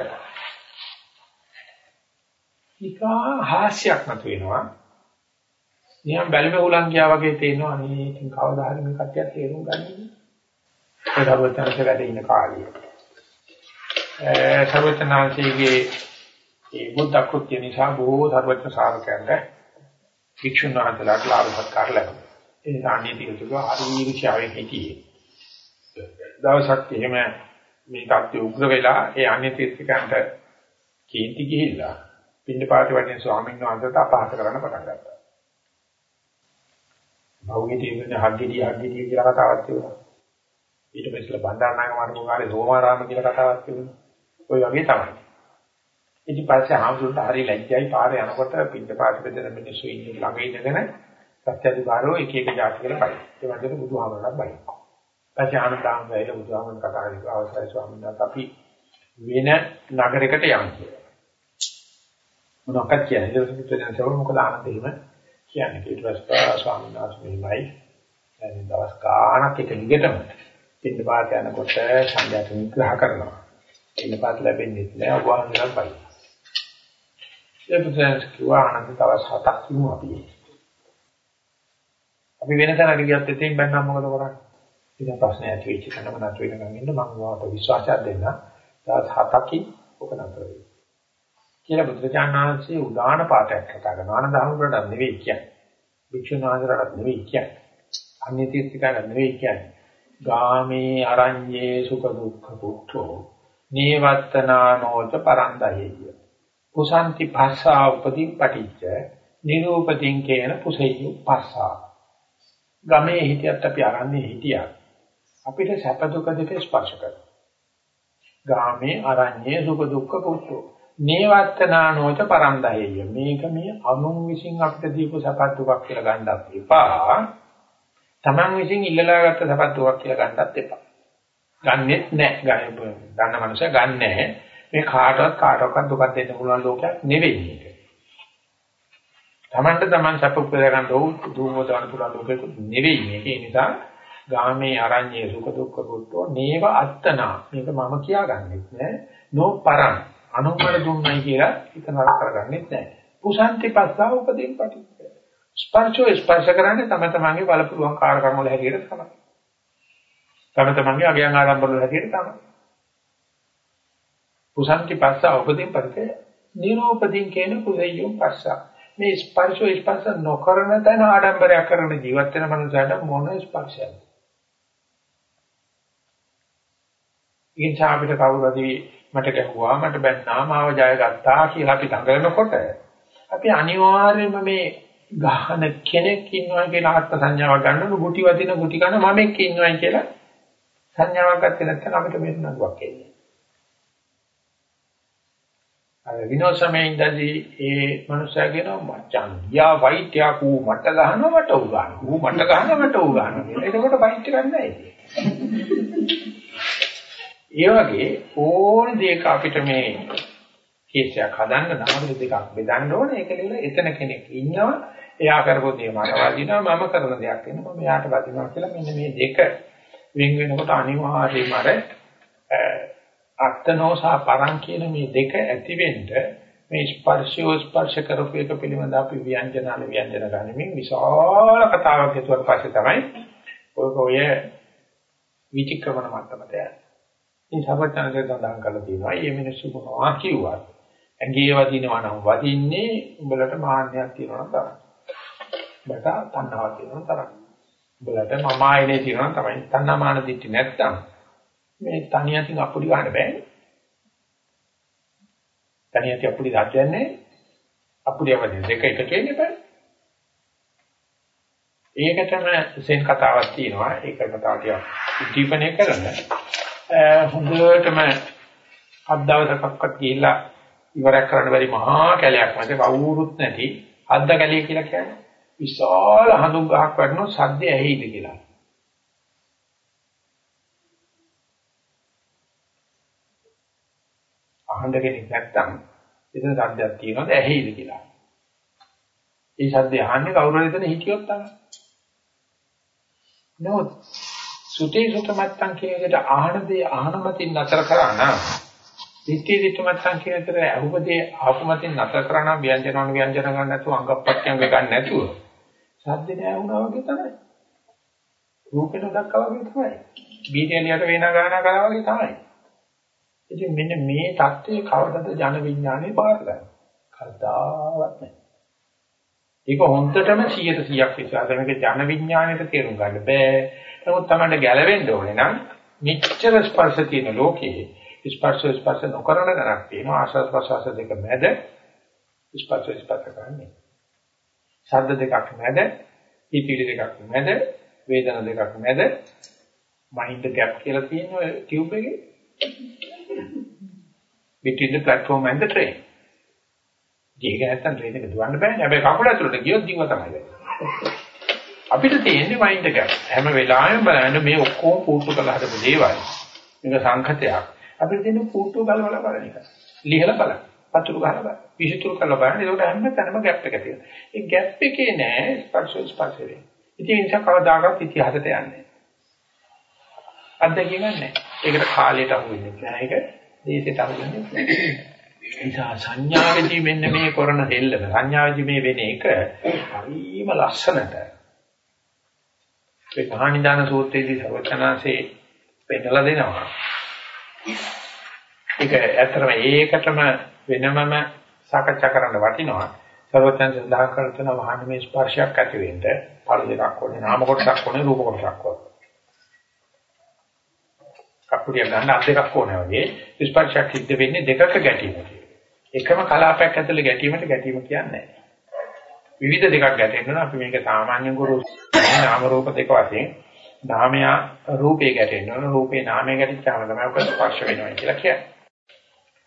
නිකා හාස්‍යයක් මතුවෙනවා. නිකන් බැලුම උලන් ගියා වගේ තේනවා අනේ ඉතින් කවදා හරි මේ කට්ටිය තේරුම් ගන්නේ. ඒ සර්වචනස වැඩ ඉන්න කාලේ. ඒ සර්වචනාංශයේ ඒ බුද්ධ කෘත්‍ය නිසා බොහෝ සර්වචන ශාවකයන්ට වික්ෂුන් වහන්සේලාට ලාභ සත්කාර ලැබුණා. ඒ සාමයේ පිටුක ආරීර්ෂාවේ හිටියේ. දවසක් එහෙම මේ කට්ටිය උග්‍ර වෙලා ඒ අන්‍ය තීර්ථකන්ට කීටි ගිහිල්ලා පින්නපාති වටින ස්වාමීන් වහන්සේට අපහාස කරන්න පටන් ගත්තා. භෞගේ තියෙන හග්ගෙඩි හග්ගෙඩි කියලා කතාවක් තිබුණා. ඊට පස්සෙලා බණ්ඩාරනායක මාර්ගෝකාරේ රෝමාරාම කියලා කතාවක් තිබුණා. ඔය වගේ තමයි. ඉතින් පස්සේ ආම්සුන්ට හරි ලැජ්ජයි පාරේ යනකොට පින්නපාති බෙදෙන මිනිස්සු ඉන්නේ ළඟ ඉඳගෙන සත්‍යධිකාරෝ එක එක જાති කියලා බයි. ඒ වගේම බුදුහාමරණක් බයි. පස්සේ ආනන්දාම වෙයිල බුදුහාමරණ කතා කරලා අවසරයි ස්වාමීන් වහන්සේ අපි වෙන නගරයකට යමු කියලා. මොනවක්ද කියන්නේ? ඒක සුදුසුදෙන් සවල මොකද ආනන්ද එහෙම කියන්නේ. ඊට පස්සේ ස්වාමීන් වහන්සේ මෙහිමයි. දැන් දවස් ගාණක් එක නිගටම පින්න පාත යනකොට සංඝයාට විග්‍රහ කරනවා. පින්න පාත ලැබෙන්නේ නැහැ ඔබ වහන්සේලා බයි. ඒ පුතේ කිව්වා ආනන්ද දවස් හතක් කිව්වා අපි. අපි වෙන තැනක ගියත් එතෙන් බැන්නම් මොකද කරන්නේ? ඉතින් ප්‍රශ්න ඇති වෙච්ච කෙනම නැති වෙනකන් ඉන්න මම ඔයාලට විශ්වාසයක් දෙන්න. දවස් හතකින් ඔක නතර වෙයි. කියලා බුදුචානන්සේ උදාන පාඩයක් කතා කරනවා. ආනන්දහමරට නෙවෙයි කියන්නේ. වික්ෂුන් වහන්සේලාට නෙවෙයි කියන්නේ. අන්‍ය තීර්ථකයන්ට නෙවෙයි කියන්නේ. ගාමේ අරඤ්ඤේ සුඛ දුක්ඛ පුට්ඨෝ නීවත්තනානෝච පරන්දහෙය. කුසන්ති භාෂා උපදීන් පටිච්ච නිරූපදීන් කේන පුසෙය්‍යු පස්සා. ගමේ හිටියත් අපි අරන්නේ හිටියා. අපිට සැප දුක දෙක ස්පර්ශ කරනවා. ගාමේ අරඤ්ඤේ සුඛ දුක්ඛ පුට්ඨෝ නේවත්තනානෝච පරන්දහෙය. මේක මේ අනුන් විසින් අපිට දීපු සපත් දුකක් කියලා ගන්නත් එපා. Taman විසින් ඉල්ලලා ගත්ත සපත් දුකක් කියලා ගන්නත් එපා. ගන්නෙත් නැහැ ගන්න මනුස්සය ගන්නෑ. මේ කාටවත් කාටවත් දුකක් දෙන්න පුළුවන් ලෝකයක් නෙවෙයි මේක. Tamanට Taman සප උපදව ගන්න ඕ දුව දාන පුළුවන් ලෝකයක් නෙවෙයි මේක ඒ නිසා ගාමේ අරඤ්ඤේ සුඛ දුක්ඛ පුත්තෝ නේව අත්තනා මේක මම කියාගන්නෙත් නෑ නෝ පරං අනුමල දුන්නයි කියලා හිත නරක කරගන්නෙත් නැහැ. කුසන්ති පස්සා උපදීන් පටිච්ච. ස්පර්ශෝ ස්පර්ශ කරන්නේ තම තමන්ගේ බලපුරුවන් කාර්කම් වල හැටියට තමයි. තම තමන්ගේ අගයන් ආරම්භ වල හැටියට තමයි. කුසන්ති පස්සා උපදීන් පටිච්ච. නිරෝපදීන් කියන කුසෙයුම් පස්සා. මේ ස්පර්ශෝ ස්පර්ශ නොකරන තැන ආඩම්බරයක් කරන ජීවත් වෙන මනුස්සයට මොන ස්පර්ශයක්ද? ඉතින් අපිට කවුරුහරි මට ගැහුවා මට බැන්නා මාව ජයගත්තා කියලා අපි දඟලනකොට අපි අනිවාර්යයෙන්ම මේ ගහන කෙනෙක් ඉන්නවා කියලා ආත්ම සංඥාවක් ගන්නකොට ගුටි වදින ගුටි කන මම එක්ක ඉන්නවා කියලා සංඥාවක් ගත්තේ නැත්නම් අපිට මෙන්නක් එන්නේ. අර විනෝසමේ ඉඳදී ඒ මනුස්සයා කියනවා මචං යා වෛද්‍යයා කූ මට ගහනවා මට උගාන. ඌ මට ගහනවා මට උගාන. එතකොට වෛද්‍ය ගන්නෑ ඒක. ඒ වගේ ඕන දෙයක අපිට මේ කේසයක් හදන්න නාමද දෙකක් බෙදන්න ඕනේ. ඒක නෙවෙයි එතන කෙනෙක් ඉන්නවා. එයා කරපු දේ මට වදිනවා. මම කරන දෙයක් වෙනවා. මම එයාට වදිනවා කියලා මෙන්න මේ දෙක වෙන වෙනකොට අනිවාර්යයෙන්ම අර අත්නෝසා පරං කියන මේ දෙක ඇති වෙන්න මේ ස්පර්ශය ස්පර්ශ කරපු එක පිළිබඳ අපි ව්‍යංජන අන ව්‍යංජන ගනිමින් විශාල කතාවක් හිතුවට පස්සේ තමයි ඔය ඔය විචක්‍රමන මට්ටමට යන්නේ. මේ සර්වඥාන්සේ සඳහන් කරලා තියෙනවා මේ මිනිස්සු මොනවා කිව්වත් ඇඟේ වදිනවා නම් වදින්නේ උඹලට මාන්නයක් තියෙනවා නම් තමයි. බට තණ්හාවක් තියෙනවා තරම්. උඹලට මම ආයනේ තියෙනවා තමයි. තණ්හා මාන දිටි නැත්තම් මේ තනියකින් අපුඩි ගන්න බෑනේ. තනියට අපුඩි දාන්නේ අපුඩි අවදි දෙක එකතු වෙන්නේ බෑ. ඒකටම සෙන් කතාවක් තියෙනවා. ඒක කතාවට උද්දීපනය කරන හොඳටම අත් දවසකක්වත් ගිහිල්ලා ඉවරයක් කරන්න බැරි මහා කැලයක් මැද කවුරුත් නැති අද්ද කැලිය කියලා කියන්නේ විශාල හඳුන් ගහක් වටනොත් සද්ද ඇහිද කියලා. අහන්න කෙනෙක් නැත්තම් එතන සද්දයක් තියෙනවද? ඇහිද කියලා. ඒ සද්දය අහන්නේ කවුරු හරි එතන හිටියොත් තමයි. නමුත් සුතේ සුත මත්තන් කියන එකට ආහන දේ ආහන මතින් නතර කරා නම් දිට්ඨි දිට්ඨි මත්තන් කියන එකට අහුපදේ ආපු මතින් නතර කරා නම් ව්‍යංජන වන ව්‍යංජන ගන්න නැතුව අංගප්‍රත්‍යංග ගන්න නැතුව. සද්ද නෑ වුණා වගේ තමයි. රූපෙට දක්වා වගේ තමයි. බීජලියට වේනා ගාන කරා වගේ තමයි. ඉතින් මෙන්න මේ தත්ත්වයේ කවදද ජන විඥානේ බාර ගන්න කවදාවත් නැහැ ඒක හොන්දටම 100ට 100ක් විශ්වාස කරන එක ජන විඥාණයට තේරුම් ගන්න බෑ. නමුත් තමයි ගැලවෙන්න ඕනේ නම් නිච්චර ස්පර්ශ තියෙන ලෝකේ ස්පර්ශ ස්පර්ශ නොකරන ගණක් තියෙනවා. ආශාස ප්‍රසවාස දෙක මැද ස්පර්ශ ස්පර්ශ කරන්නේ. ශබ්ද දෙකක් මැද, හිතිවිලි දෙකක් මැද, වේදනා දෙකක් මැද. මයින්ඩ් ගැප් කියලා තියෙන ඔය ටියුබ් එකේ. Between the platform and the train. ඒක නැත්තම් ට්‍රේන් එක දුවන්න බෑනේ. හැබැයි කකුල ඇතුලට ගියොත් දිව තමයි වෙන්නේ. අපිට තියෙන්නේ මයින්ඩ් එක. හැම වෙලාවෙම බලන්න මේ ඔක්කොම පුරුදු කරලා හදපු දේවල්. මේක සංකතයක්. අපිට තියෙන්නේ පුරුදු බලවල බලන එක. ලිහලා බලන්න. පතුරු ගහලා බලන්න. විසිතුරු කරලා බලන්න. ඒකට හැම තැනම ગેප් එක තියෙනවා. ඒ ગેප් එකේ නෑ ස්පර්ශ ස්පර්ශ වෙන්නේ. ඉතින් ඒ නිසා කවදාකවත් ඉතිහාසයට යන්නේ අත්දැකීමක් නැහැ. ඒකට කාලයට අහු වෙන්නේ නැහැ. ඒක දේශයට අහු වෙන්නේ නැහැ. නිසා සංඥාවේදී මෙන්න මේ කරන දෙල්ලම සංඥාවේදී මේ වෙන එක හරිම ලස්සනට ඒ පහනිදාන සූත්‍රයේදී සර්වචනාසේ පෙන්නලා දෙනවා. ඒක ඇත්තටම ඒකටම වෙනමම සාකච්ඡා කරන්න වටිනවා. සර්වචන් සඳහන් කරන වහන මේ ස්පර්ශයක් ඇති වෙන්න පළ දෙකක් ඕනේ නාම කොටසක් ඕනේ රූප කොටසක් ඕනේ. කප්පුලිය ගන්න අත් දෙකක් ඕනේ වගේ ස්පර්ශයක් සිද්ධ වෙන්නේ දෙකක ගැටීමක. එකම කලාපයක් ඇතුලේ ගැටීමට ගැටීම කියන්නේ නැහැ. විවිධ දෙකක් ගැටෙන්න අපි මේක සාමාන්‍ය ගුරු නාම රූප දෙක වශයෙන් නාමය රූපේ ගැටෙන්න ඕන රූපේ නාමය ගැටිච්චාම තමයි ඔක ස්පර්ශ වෙනවා කියලා කියන්නේ.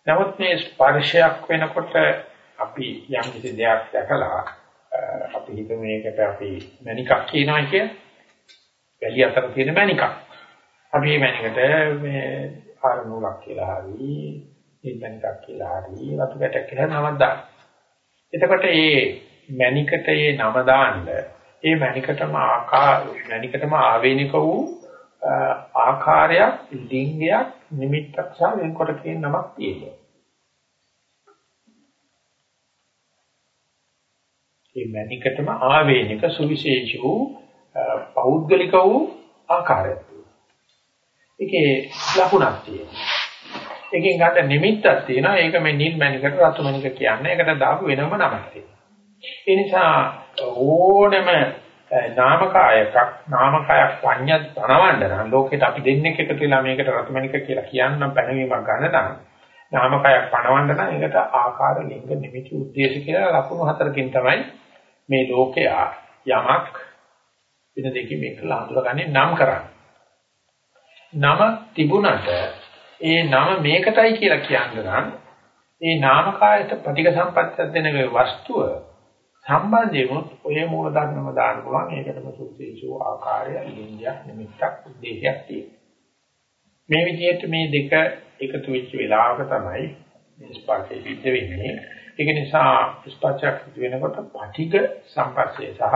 නමුත් මේ ස්පර්ශයක් වෙනකොට අපි යම් කිසි දෙයක් දැකලා අපි හිතමු මේකට අපි මණිකක් කියනවා කිය. වැලිය අතර තියෙන මණිකක්. අපි මේ මණිකට මේ ආර නූලක් කියලා හරි ඉන්දනිකක් කියලා හරි වතු ගැටක් කියලා නමක් දාන්න. එතකොට මේ මණිකට මේ නම දාන්න ඒ මණිකටම ආකාර මණිකටම ආවේනික වූ ආකාරයක් ලිංගයක් නිමිත්තක් සහ වෙනකොට කියන නමක් තියෙනවා. මේ මණිකටම ආවේනික සුවිශේෂ වූ පෞද්ගලික වූ ආකාරයක්. ඒකේ ලකුණක් තියෙනවා. එකකින් ගන්න නිමිත්තක් තියෙනවා. ඒක මේ නිල් මණිකට රතු මණික කියන්නේ. ඒකට දාපු වෙනම නමක් තියෙනවා. ඒ නිසා ඕනම නාමකායයක් නාමකායක් පඤ්ඤා තනවන්න නම් ලෝකෙට අපි දෙන්නේ එකතු වෙලා මේකට රතු මණික කියලා කියන්නම් පැනවීමක් ගන්න නම් නාමකායක් පනවන්න නම් ඒකට ආකාර ලිංග නිමිති උද්දේශ කියලා ලකුණු හතරකින් තමයි මේ ලෝකයා යමක් වෙන දෙකකින් මේකලා හඳුනගන්නේ නම් කරන්නේ. නම තිබුණට ඒ නම මේකටයි කියලා කියන්න නම් ඒ නාමකායයට ප්‍රතික සම්පත්තක් දෙන වස්තුව සම්බන්ධයෙමුත් ඔය මූල ධර්මම දාන්න පුළුවන් ඒකටම සුවිශේෂෝ ආකාරය ඉන්දියක් නිමිත්තක් උද්දේශයක් තියෙනවා. මේ විදිහට මේ දෙක එකතු වෙච්ච වෙලාවක තමයි මේ ස්පර්ශය සිද්ධ වෙන්නේ. ඒක නිසා ස්පර්ශයක් සිදු වෙනකොට පටික සම්පස්සේ සහ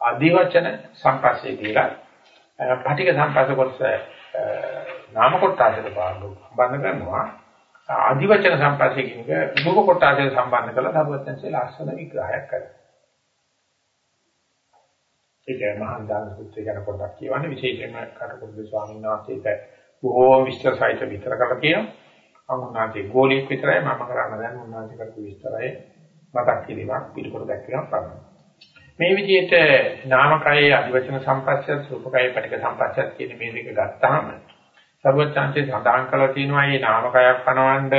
අධිවචන සම්පස්සේ කියලා පටික සම්පස්ස කොටස නාම කොටසට බඳ කරනවා ආදිවචන සම්පස්සේ කියන එක රූප කොටසට සම්බන්ධ කරලා සර්වඥන්සේ ලස්සන විග්‍රහයක් කරනවා. ඒක මහාන් දාන සූත්‍රය ගැන පොඩ්ඩක් කියවන්න විශේෂයෙන්ම කටුකුරුද ස්වාමීන් වහන්සේට බොහෝ විස්තර සහිත විතර කරලා තියෙනවා. අමුණාගේ ගෝලියක් විතරයි මම කරන්න දැන් උන්වහන්සේ කරපු විස්තරය මතක් කිරීමක් පිළිකොර දැක්වීමක් කරනවා. මේ විදිහට නාමකයේ අධිවචන සම්පස්සයත් රූපකයේ පටික සම්පස්සයත් කියන මේ දෙක ගත්තාම සර්වචාන්තේ සඳහන් කරලා තියෙනවා මේ නාමකයක් පනවන්න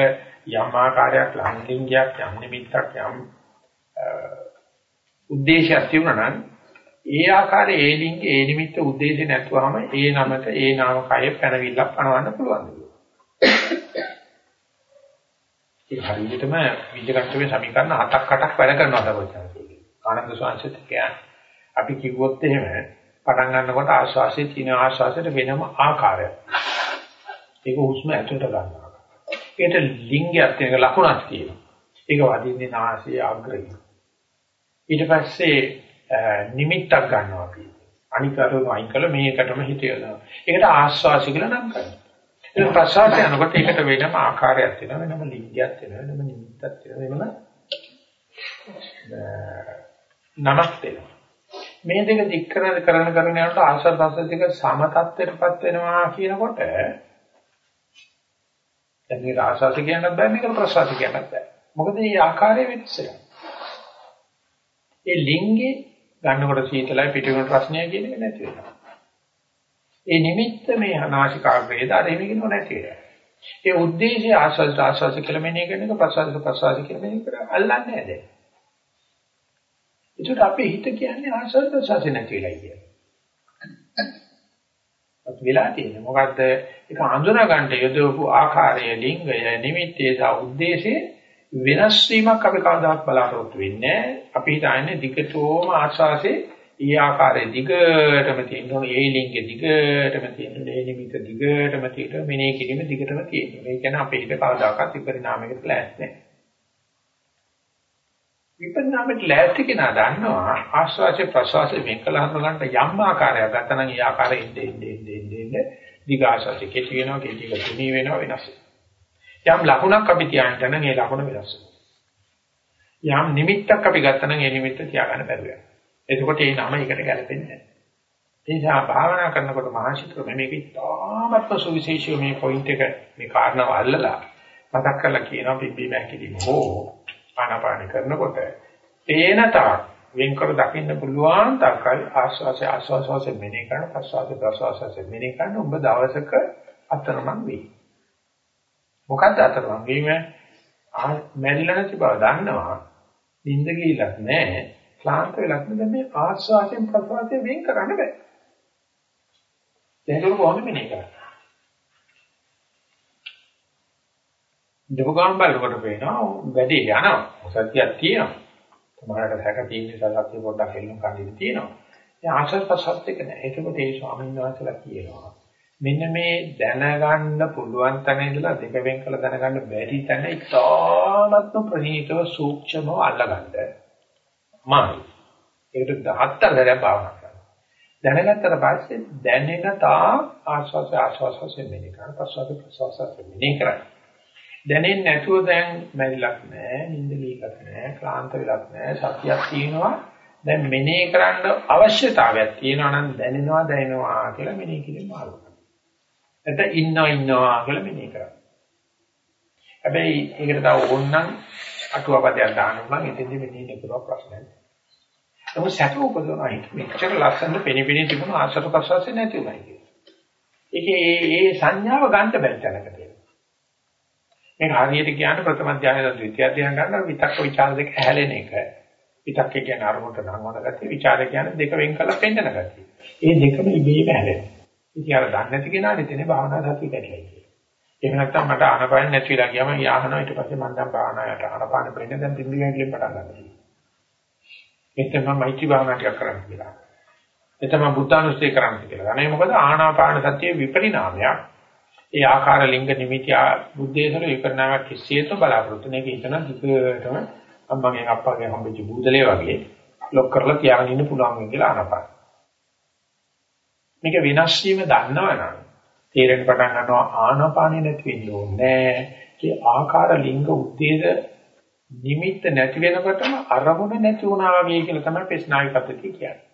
යම් ආකාරයක් ලංලිංගයක් යම් නිමිත්තක් යම් උද්දේශයක් තියුණා නම් ඒ ආකාරයේ ඒ ලිංග ඒ නිමිත්ත උද්දේශය නැතුවම ඒ නමට ඒ නාමකය පැනවිල්ලක් පනවන්න පුළුවන්. ඒ හරියටම විජගත්තමේ සමීකරණ හතක් අටක් වැඩ කරනවා තමයි. ආනන්ද ස්වාමීන් කියන්නේ. අපි කිව්වොත් එහෙම පටන් ගන්නකොට ආශ්වාසයේ තියෙන ආශ්වාසයට වෙනම ආකාරයක්. ඒක හුස්ම ඇතුළට ගන්නවා. ඒකට ලිංගයක් තියෙන ලකුණක් තියෙනවා. ඒක වදින්නේ නාසයේ අග්‍රය. ඊට පස්සේ නිමිත්තක් ගන්නවා අපි. අනිකරව අයින් කළ මේකටම හිත යනවා. ඒකට ආශ්වාසය කියලා නම් කරනවා. ඒක ප්‍රසවාසය යනකොට ඒකට වෙනම ආකාරයක් තියෙනවා වෙනම ලිංගයක් තියෙනවා වෙනම නිමිත්තක් තියෙනවා වෙනම නමක් වෙනවා. මේ දෙක දික් කරන කරන කරන යනකොට ආශ්‍රව ප්‍රසස් දෙක සම තත්ත්වයටපත් වෙනවා කියනකොට දැන් මේක ආශ්‍රව කියන්නත් බෑ මේක ප්‍රසස් කියන්නත් බෑ. මොකද මේ ආකාරය වෙනස් වෙනවා. ඒ ලිංගේ ගන්නකොට සීතලයි පිටිකුණ ප්‍රශ්නය කියන එක නැති වෙනවා. ඒ නිමිත්ත මේ අනාශිකාග්‍රේද අරගෙන කියනවා නැති වෙනවා. ඒ ಉದ್ದೇಶය ආශ්‍රව ආශ්‍රව කියලා මෙන්නේ කරන එක ප්‍රසස් ප්‍රසස් කියලා මෙන්නේ කරා අල්ලන්නේ නැහැ දැන්. ඒකට අපේ හිත කියන්නේ ආස්වාද ප්‍රසවාස නැති වෙලයි කියලා. අත් වෙලා තියෙන්නේ මොකද්ද? ඒක හඳුනා ගන්න යොදවපු ආකාරය, ලිංගය, නිමිත්තේ සහ ಉದ್ದೇಶේ වෙනස් වීමක් අපි කවදාවත් බලාපොරොත්තු වෙන්නේ නැහැ. අපි හිතන්නේ දිගටම ආස්වාසේ ඊ ආකාරයේ දිගටම තියෙනවා ඒ ලිංගේ දිගටම තියෙනවා ඒ නිමිත දිගටම තියෙනවා මෙනේ කිරීම දිගටම තියෙනවා මේ කියන්නේ අපේ හිත කවදාකවත් විපරිණාමයකට ලෑස්ති නැහැ විපරිණාමයට ලෑස්ති කෙනා දන්නවා ආශ්වාසය ප්‍රශ්වාසය මේක ලහන ගන්නට යම් ආකාරයක් ගන්න නම් ඒ ආකාරයෙන් දෙන්නේ දෙන්නේ දෙන්නේ දිගාශ්වාසය කෙටි වෙනවා කෙටි එක තුනී වෙනවා වෙනස් යම් ලකුණක් අපි තියාගෙන නම් ඒ ලකුණ වෙනස් යම් නිමිත්තක් අපි ගත්තා නම් ඒ නිමිත්ත තියාගන්න බැහැ එතකොට ඒ නම එකට ගැලපෙන්නේ නැහැ. ඒ නිසා භාවනා කරනකොට මහසි ක්‍රම මේක ඉතාමත්ම සුවිශේෂී මේ පොයින්ට් එක මේ කාරණාව අල්ලලා මතක් කරලා කියනවා පිම්බි මැකිලිම හෝ ආනාපාන කරනකොට පේන තාක් වෙන්කර දකින්න පුළුවන් තාකල් ආස්වාසය ආස්වාසය මෙනේ කරන ප්‍රසවාසය ප්‍රසවාසය මෙනේ කරන ඔබ දවසක අතරමං වෙයි. මොකද්ද අතරමං වීම? මැරිලා නැති බව දන්නවා. නිින්ද ගිහිලක් නැහැ. ක්ලාන්ත වෙලක් නේද මේ ආස්වාදයෙන් ප්‍රසවාසයෙන් වෙන් කරන්න බෑ. දැන් ඒක කොහොමද මෙනේ කරන්නේ? දෙවගම් බලනකොට පේනවා වැඩි යනවා. සත්‍යයක් තියෙනවා. සමහරකට හැක තියෙන නිසා සත්‍ය පොඩ්ඩක් හෙල්ලුම් කන්දිට තියෙනවා. ඒ ආශ්‍රත් පසත් එක නෑ. ඒකකොට ඒ ස්වාමීන් වහන්සේලා කියනවා. මෙන්න මේ දැනගන්න පුළුවන් තැන ඉඳලා දෙක වෙන් කළ දැනගන්න බැරි තැන ඉතාමත්ම ප්‍රණීතව සූක්ෂමව අල්ලගන්න. මායි. ඒකට 17 දරයක් භාවනා කරනවා. දැනගත්තට පස්සේ දැනෙන තා ආස්වාස ආස්වාසයෙන් මෙනේ කරන ප්‍රසවාස ප්‍රසවාසයෙන් මෙනේ කරන්නේ. දැනෙන්නේ නැතුව දැන් මැරිලක් නැහැ, නිින්දලීලක් නැහැ, ක්ලාන්ත වෙලක් නැහැ, සතියක් තියෙනවා. දැන් මෙනේ කරන්න අවශ්‍යතාවයක් තියෙනවා නම් දැනෙනවා දැනෙනවා කියලා මෙනේ කිරීම ආරම්භ කරනවා. නැත්නම් ඉන්නවා ඉන්නවා කියලා මෙනේ කරනවා. හැබැයි ඒකට තව ඕනනම් අටුවපදයක් දාන්න නම් එතෙන්දි මෙතන ඉන්න ප්‍රශ්නයක්. නමුත් සැක උපදවනවා හිත මෙච්චර ලස්සනට පෙනිපෙනී තිබුණු ආශ්‍රත ප්‍රසවාසය නැති උනායි කියන්නේ. ඒකේ ඒ ඒ සංඥාව ගන්න බැරි තැනකට එනවා. මේක හරියට කියන්න ප්‍රථම ධානය දෙත්‍ය ධානය ගන්න විතක්ක ਵਿਚාර දෙක හැලෙන එක. විතක්ක කියන්නේ අරමුණට නංවන ගැතිය, ਵਿਚාර කියන්නේ දෙක වෙන් කරලා පෙන්නන ගැතිය. ඒ දෙකම ඉබේම හැලෙනවා. ඉතින් අර දන්නේ නැති කෙනාට එතන භාවනා සතිය කැඩලයි කියන්නේ. එහෙම නැත්නම් මට ආනපාන නැතිලා ගියාම යහනවා ඊට පස්සේ මම දැන් භාවනායට ආනපාන බෙන්නේ දැන් බින්දි ගැටලි පටන් ගන්නවා. එතන මම මෛත්‍රී භාවනා ටික කරන්න කියලා. එතන මම බුද්ධානුස්සතිය කරන්න කියලා. අනේ මොකද ආනාපාන සතිය විපරිණාමයක්. ඒ ආකාර ලිංග නිමිති බුද්ධේශල විපරිණාමයක් කිසියක බලාපොරොත්තු නැති හිතන දුකටම අම්මගෙන් අප්පගෙන් හම්බෙච්ච බුදලේ වගේ ලොක් කරලා තියාගෙන ඉන්න පුළුවන් කියලා ආනාපාන. මේක විනාශ වීම දන්නවනම් තේරෙන්න පටන් ගන්නවා ආනාපානෙ නැති වෙන්න ඕනේ. ඒ ආකාර ලිංග උද්දේශ නිමිත්ත නැති වෙනකොටම අරමුණ නැති වුණා වගේ කියලා තමයි ප්‍රශ්නාවි පද්ධතිය කියන්නේ.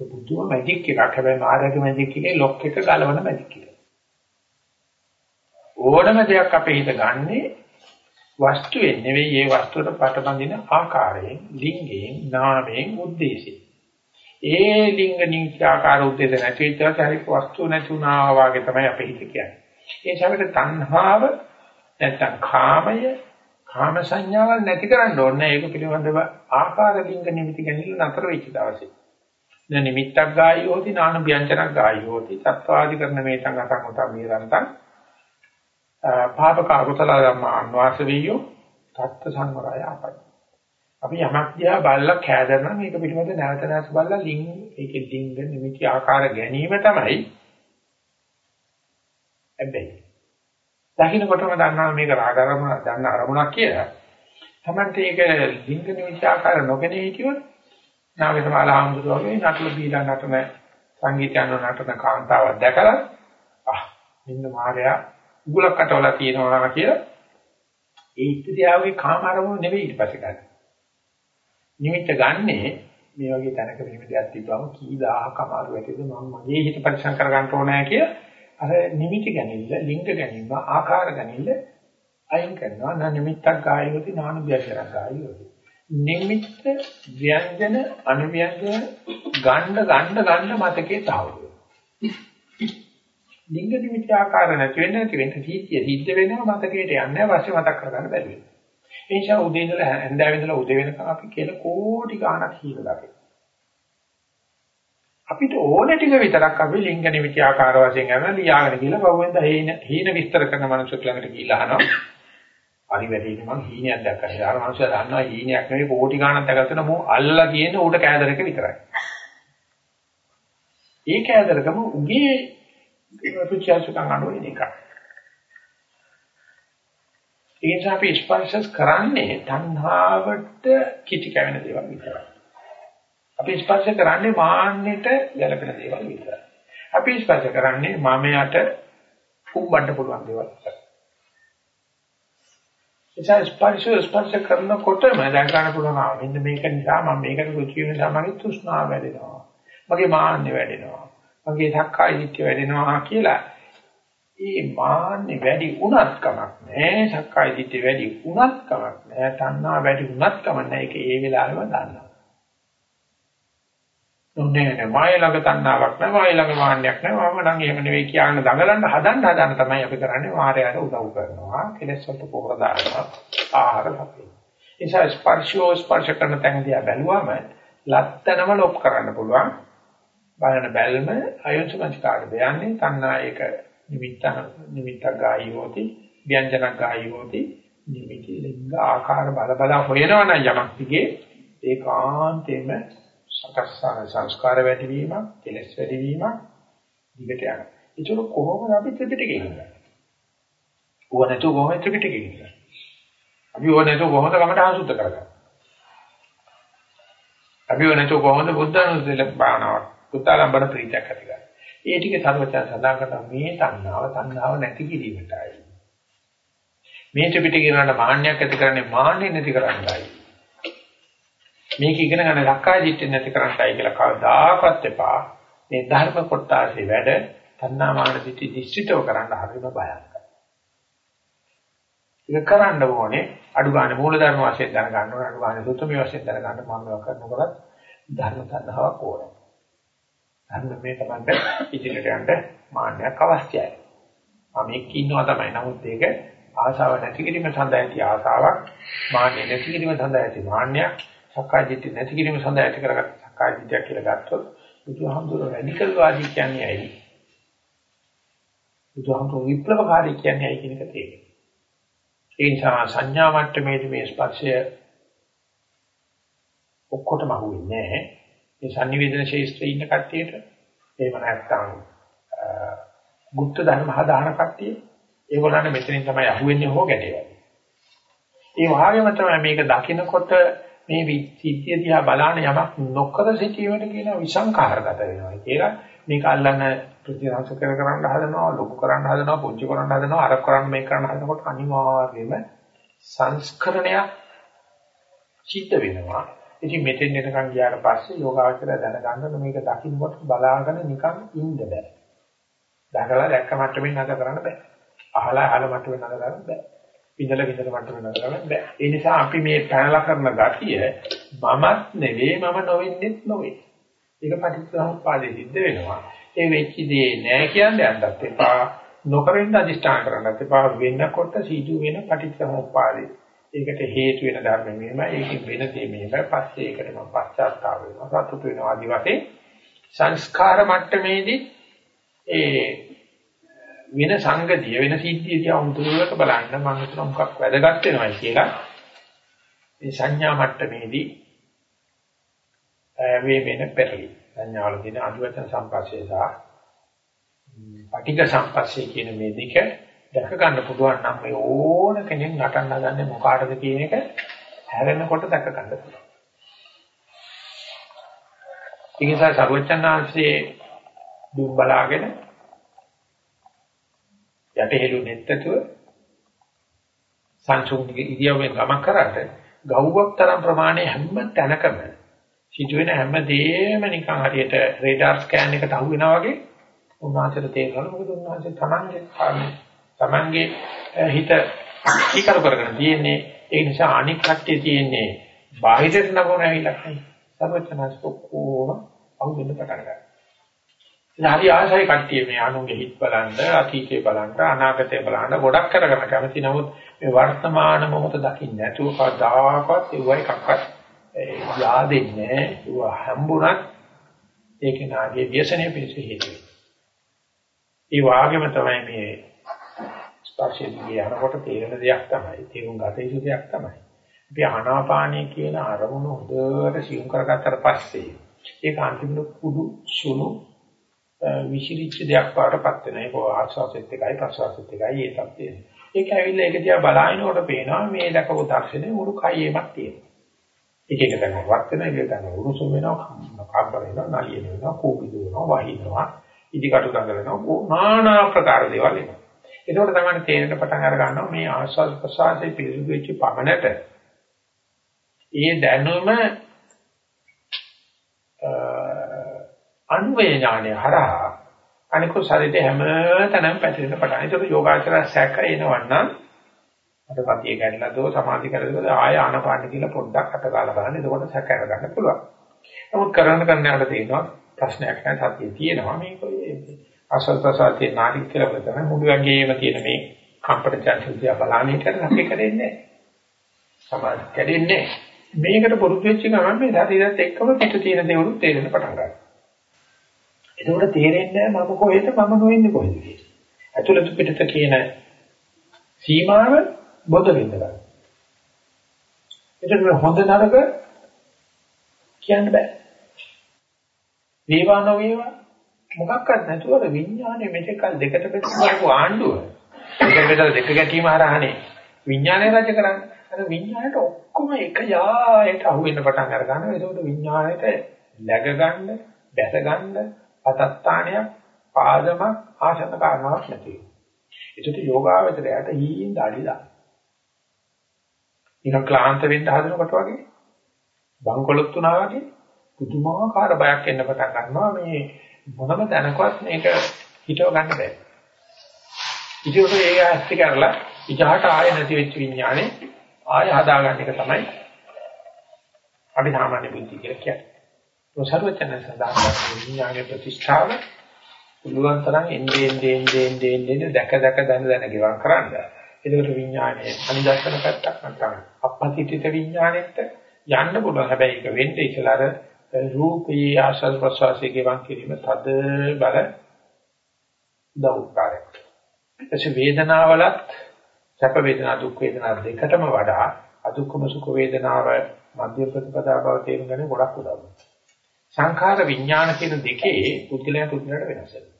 ඒක බුදුම මැජික් එකක්. හැබැයි මායාවේ මැජික් එකේ ලොක් එක ගලවන මැජික් එක. ඕනම දෙයක් අපේ හිත ගන්නේ වස්තුවෙන් නෙවෙයි ඒ වස්තුවට පටබඳින ආකාරයෙන්, ලිංගයෙන්, නාමයෙන්, උද්දේශයෙන්. ඒ ලිංග නිත්‍ය ආකාර උද්දේශ නැති වෙච්චාට හරි වස්තු නැති වුණා වගේ තමයි අපේ හිත කියන්නේ. ඒ සමග තණ්හාව නැත්තම් කාමය කාම සංඥාවල් නැති කරන්න ඕනේ. ඒක පිළිබඳව ආකාර ලිංග නිමිති ගැනීම නතර වෙච්ච දවසේ. න නිමිත්තක් ගායෝති නාන ව්‍යංජනක් ගායෝති සත්වාදි කරන මේ සංගතං උතම් නිරන්තං පාපක අකුසල ධර්ම අන්වාස වියෝ තත්ත සංවරය අපයි. අපි යමක් දිහා බලලා කෑදරන මේක පිළිබඳ නැවත නැවත බලලා ලිංග ඒකේ ලිංග නිමිති ආකාර ගැනීම තමයි හැබැයි දකින්නකොටම දන්නවා මේක රාග අරමුණ දන්න අරමුණක් කියලා. තමන්ට ඒක ලිංග නිවිචාකාර නොගෙන හිටියොත් නාගසමාල ආම්දුර වගේ නටල බීලා නටන සංගීතයන් නටන කාන්තාවක් දැකලා ආ මෙන්න මාර්යා උගලක් අටවලා තියෙනවා කියලා ඒ ඉස්තියාවේ කාම අරමුණ නෙවෙයි ඊට පස්සේ ගන්න. නිමිත්ත ගන්නේ මේ වගේ තැනක මෙහෙම දෙයක් තිබ්බම කී දහහක් අමාරු වැටෙද මම මගේ හිත පරිසම් කර ගන්න ඕනෑ කියලා අර නිමිති ගැනීම, ලිංග ගැනීම, ආකාර ගැනීම අයින් කරනවා. නා නිමිත්තක් ගායෝති නානු බියසරක් ගායෝති. නිමිත්ත ව්‍යංජන අනුව්‍යංජන ගන්න ගන්න ගන්න මතකේ තාවුරු. ලිංග නිමිති ආකාර නැති වෙන්න නැති වෙන්න සීතිය සිද්ධ වෙනවා මතකයට යන්නේ පස්සේ මතක් කරගන්න බැරි වෙනවා. ඒ නිසා උදේ ඉඳලා හැන්දෑව ඉඳලා උදේ වෙනකම් අපි කියලා කෝටි ගාණක් හීනලා අපිට ඕන ටික විතරක් අපි ලිංග නිමිති ආකාර වශයෙන් යන ලියාගෙන කියලා බවෙන්ද හීන හීන විස්තර කරන මනුස්සයෙක් ළඟට ගිහිල්ලා අහනවා. හරි වැඩේට මං හීනයක් දැක්කා. ඒ අර මනුස්සයා දන්නවා හීනයක් නෙවෙයි කෝටි ගාණක් දැකගෙන මෝ අල්ලලා තියෙන ඌට කෑදරක විතරයි. ඒ කෑදරකම උගේ රුචියසුකම් අනුව එන එකක්. ඒ නිසා අපි ස්පර්ශස් කරන්නේ තණ්හාවට කිචි කැවෙන දේවල් විතරයි. අපි ස්පර්ශ කරන්නේ මාන්නෙට ගැලපෙන දේවල් විතරයි. අපි ස්පර්ශ කරන්නේ මමයට කුඹන්න පුළුවන් දේවල් විතරයි. එසා ස්පර්ශ ස්පර්ශ කරනකොටම දැක ගන්න පුළුවන් ආ මෙන්න මේක නිසා මම මේකට රුචි වෙන නිසා මගේ තෘෂ්ණාව වැඩෙනවා. මගේ මාන්නය වැඩෙනවා. මගේ සක්කාය දිට්ඨිය වැඩෙනවා කියලා. ඒ මාන්නේ වැඩි උනත් කමක් නැහැ. සක්කාය දිට්ඨිය වැඩි උනත් කමක් නැහැ. තණ්හා වැඩි උනත් කමක් නැහැ. ඒක ඒ වෙලාවෙම දන්නවා. නෝනේ නේ මාය ළඟ තණ්හාවක් නැහැ මාය ළඟ මාන්නයක් නැහැ. මම නම් එහෙම නෙවෙයි කියන දඟලන්න හදන්න හදන්න තමයි අපි කරන්නේ. මායයට උදව් කරනවා කෙලෙස් වලට පොහොර දානවා ආහාර ලැබෙනවා නිසා ස්පර්ශෝ ස්පර්ශ කරන තැන දිහා බැලුවම ලත්තනම ලොප් කරන්න පුළුවන්. බලන බැල්ම අයෝචමංචකාරද යන්නේ තණ්හා ඒක නිමිත්ත නිමිත්ත ගායි හොති ව්‍යංජන ගායි හොති නිමිති ලිංග ආකාර බල බල හොයනවා නම් යමක් දිගේ ඒකාන්තයෙන්ම සකස්සන සංස්කාර වැඩි වීම කෙලස් වැඩි වීම දිගට යනවා ඒක කොහොමද අපි ත්‍රිපිටකේ ඉන්නේ ඌව නැතුව කොහොමද ත්‍රිපිටකේ ඉන්නේ අපි ඌව නැතුව කොහොමද කමට ආසුද්ධ කරගන්නේ අපි ඌව නැතුව කොහොමද බුද්ධ අනුසල භාවනාවක් පුතාලම්බන ප්‍රීතියක් ඇති කරගන්න. ඒ ටික සර්වචන් සඳහන් කරන මේ තණ්හාව තණ්හාව නැති කිරීමටයි. මේ ත්‍රිපිටකේ කියනවාට මාන්නයක් ඇති කරන්නේ මාන්නේ නැති කරන්නයි. මේක ඉගෙන ගන්න ලක්කාය දිට්ඨිය නැති කරන්නයි කියලා කවදාකවත් එපා. මේ ධර්ම කොටාසේ වැඩ තණ්හා මාන දිට්ඨි දිස්ත්‍රිතව කරන්න හරිම බයයි. ඒක කරන්න ඕනේ අඩු ගන්න මූල ධර්ම වශයෙන් දැනගන්න ඕනේ අඩු ගන්න සුත්තමී වශයෙන් දැනගන්න මම කරනකොට ධර්ම තණ්හාවක් ඕනේ. අන්න මේ තමයි ඉදිරියට යන්න මාන්නයක් අවශ්‍යයි. මම එක්ක ඉන්නවා තමයි. නමුත් ඒක ආශාව නැති කිරීම සඳහා ඇති ආශාවක්, මාන්නය නැති කිරීම සඳහා ඇති මාන්නයක්, සක්කාය දිට්ඨිය නැති කිරීම සඳහා ඇති කරගත් සක්කාය දිට්ඨිය කියලා ගත්තොත් බුදුහාමුදුරුවෝ රැඩිකල් වාදී කියන්නේ ඇයි? බුදුහාමුදුරුවෝ විප්ලවකාරී කියන්නේ ඇයි කියන එක තේරෙනවා. ඒ නිසා සංඥා මට්ටමේදී මේ ස්පර්ශය ඔක්කොටම අහුවෙන්නේ නැහැ. මේ sannivedana ශේෂ්ත්‍රයේ ඉන්න කට්ටියට එහෙම නැත්නම් ගුප්ත ධර්ම හදාන කට්ටිය ඒගොල්ලන්ට මෙතනින් තමයි අහුවෙන්නේ හෝ ගැටේවල්. ඒ වගේම තමයි මේක දකිනකොට මේ සිද්ධිය දිහා බලන යමක් නොකර සිටීමට කියන විසංකාරගත වෙනවා කියලා මේක අල්ලන ප්‍රතිරාශ කර කරන්න හදනවා ලොකු කරන්න හදනවා පුංචි කරන්න හදනවා අර කරන්න මේක කරන්න හදනකොට අනිවාර්යයෙන්ම සංස්කරණයක් සිද්ධ වෙනවා ඉතින් මෙතෙන් එනකන් ගියාට පස්සේ යෝගාවචරය දැනගන්න මේක දකින්නකොට බලාගෙන නිකන් ඉන්න බෑ. දැකලා දැක්ක මට්ටමින් නැත කරන්න බෑ. අහලා අහල මට්ටමින් නැත කරන්න බෑ. විඳලා විඳලා මට්ටමින් නැත කරන්න බෑ. ඒ නිසා අපි මේ පැනලා කරන ගතිය මමත් නෙවෙයි මම නොවෙන්නෙත් නොවේ. ඒක පටිච්චසමුප්පාදේ සිද්ධ වෙනවා. ඒ වෙච්ච දේ නෑ කියන්නේ යන්නත් එපා. නොකරින්න අදිෂ්ඨාන කරන්නත් එපා. වෙන්නකොට සීතු වෙන පටිච්චසමුප්පාදේ ඒකට හේතු වෙන ධර්ම මෙහෙමයි ඒකෙන් වෙන දේ මෙහෙමයි පස්සේ ඒකට මම පශ්චාත්තාප වෙනවා සතුට වෙනවා ආදි වශයෙන් සංස්කාර මට්ටමේදී ඒ වෙන සංගතිය වෙන සිද්ධිය දිහා උන්තුරක බලන්න මම හිතන මොකක් වැදගත් වෙනවා කියලා මේ සංඥා මට්ටමේදී මේ වෙන පෙරලි සංඥාවල තියෙන අදුවචන සම්පස්සේ සහ පටිඝ සම්පස්සේ කියන මේ දෙක දැක ගන්න පුළුවන් නම් මේ ඕන කෙනෙක් නටන්න හදන්නේ මොකාටද කියන එක හැරෙනකොට දැක ගන්න පුළුවන්. ඒ නිසා සර්වචන්නාංශයේ දුක් බලාගෙන යටහෙළු නෙත්තතුව සංසුන්ගේ ඉරියව්වෙන් ගමන් කරාට ගව්වක් තරම් ප්‍රමාණය හැම තැනකම සිදුවෙන හැම දෙයක්ම නිකන් හරියට රේඩාර් ස්කෑන් එකට අහු වෙනා වගේ උන්වහන්සේට තේරෙනවා මොකද උන්වහන්සේ තමන්ගේ Tamange හිත කීකරු කරගෙන තියෙන්නේ ඒ නිසා අනික් කට්ටිය තියෙන්නේ බාහිරට නගුණ ඇවිල්ලා නැහැ. සර්වචනස් කොහොම අවුෙන්න පටන් ගන්නවා. ඉතින් හරි ආසයි කට්ටිය මේ අනුන්ගේ හිත් බලන්න, අතීතේ බලන්න, අනාගතේ බලන්න ගොඩක් කරගෙන කැමති. නමුත් මේ වර්තමාන මොහොත දකින්න නැතුව කවදාකවත් ඒ වගේ එකක්වත් yaadෙන්නේ නැහැ. හම්බුණත් ඒක නාගේ ව්‍යසනයේ පිළිසෙ හේතු වෙනවා. ඒ වාගේම තමයි මේ ස්පර්ශයේ යනකොට තේරෙන දෙයක් තමයි. තේරුම් ගත යුතු දෙයක් තමයි. අපි ආනාපානිය කියන අරමුණ හොඳට සියුම් කරගත්තට පස්සේ ඒක අන්තිමට කුඩු සුණු විශිරිච්ච දෙයක් වඩපත් වෙන ඒක ආස්වාසෙත් එකයි ප්‍රසවාසෙත් එකයි ඒ තත්ත්වය. ඒක ඇවිල්ලා ඒක දිහා බලනකොට පේනවා මේ දැකපු දර්ශනේ මුළු කයෙමක් තියෙනවා. එක එක තැන වත් වෙනවා, එක එක තැන උණුසුම් වෙනවා, කාබර වෙනවා, නලිය වෙනවා, කෝපි දුවනවා, වහිනවා, ඉදිකටු දඟලනවා, নানা ආකාර දේවල් එනවා. ඒකෝට තමයි තේරෙන්න පටන් අර ගන්නවා මේ ආස්වාද ප්‍රසආසයේ පිළිසුදු වෙච්ච පමණට ඒ දැනුම අන්වේ ඥානය හරහා අනිකුත් ශරීරයේ හැම තැනම පැතිරෙන පටන්. ඒක යෝගාචර සැක එනවන්නම් අර සතිය ගැනලා දෝ සමාධි කරලා ආය ආනපාන කියලා පොඩ්ඩක් අත ගාලා බලන්න. එතකොට සැක අරගන්න පුළුවන්. නමුත් කරන්න කරන්න යනකොට තියෙනවා ප්‍රශ්නයක් නැහැ සතිය තියෙනවා මේක අසල් ප්‍රසාරයේ නාටි කියලා බලන මුළු ඇඟේම තියෙන මේ කම්පන චංචලය බලන්නේ කරලා අපි කරන්නේ නැහැ. සමාධි කැඩෙන්නේ මේකට පුරුදු වෙච්ච ගමන් මේ ශරීරයත් එක්කම පිට තියෙන දේවලුත් තේරෙන්න පටන් ගන්නවා. එතකොට තේරෙන්නේ මම කොහෙද මම නොවෙන්නේ කොහෙද කියලා. ඇතුළත පිටත කියන සීමාව බොද වෙනවා. එතකොට හොඳ නරක කියන්න බෑ. වේවා නොවේවා මොකක්වත් නැතුව විඥානේ මෙතෙක් කල දෙකට බෙදපු ආණ්ඩුව. දෙකට බෙදලා දෙක ගැටීම හරහානේ විඥානේ රජ කරන්නේ. අර විඥාණයට ඔක්කොම එක යායට අහු වෙන්න පටන් අර ගන්නවා. ඒකෝට විඥාණයට läග ගන්න, බැස ගන්න, පතත්තාණයක්, පාදමක්, ආශන කාරණාවක් නැති වෙනවා. ඒකට යෝගාවචරයට හීින් දාඩිලා. නිකන් ක්ලාන්ත වෙන්න හදනකොට වගේ බංකොලොත් වුණා වගේ පුදුමාකාර බයක් එන්න පටන් ගන්නවා මේ මොනම තැනකවත් මේක හිතව ගන්න බෑ. ඉතින් ඒ ඇස්ති කරලා ඉජහට ආය නැති වෙච්ච විඥානේ ආය හදාගන්න එක තමයි අපි සාමාන්‍ය බුද්ධි කියලා කියන්නේ. සර්වචන සදාන විඥානයේ ප්‍රතිෂ්ඨාව පුළුවන් තරම් එන්නේ එන්නේ එන්නේ එන්නේ දැක දැක දන දන ගෙවම් කරන්න. ඒකට විඥානයේ අනිදර්ශන පැත්තක් නැත්නම් අපපතිතිත විඥානෙට යන්න පුළුවන්. හැබැයි ඒක වෙන්නේ ඉතලර රූපී ආශස් ප්‍රසවාසයේ ගෙවම් කිරීම තද බල දෞකාරයක්. එසේ වේදනාවලත් සැප වේදනා දුක් වේදනා දෙකටම වඩා අදුක්කම සුඛ වේදනාව මධ්‍ය ප්‍රතිපදා බව තේරුම් ගන්න ගොඩක් උදව් වෙනවා. සංඛාර විඥාන කියන දෙකේ පුද්ගලයා පුද්ගලයාට වෙනස් වෙනවා.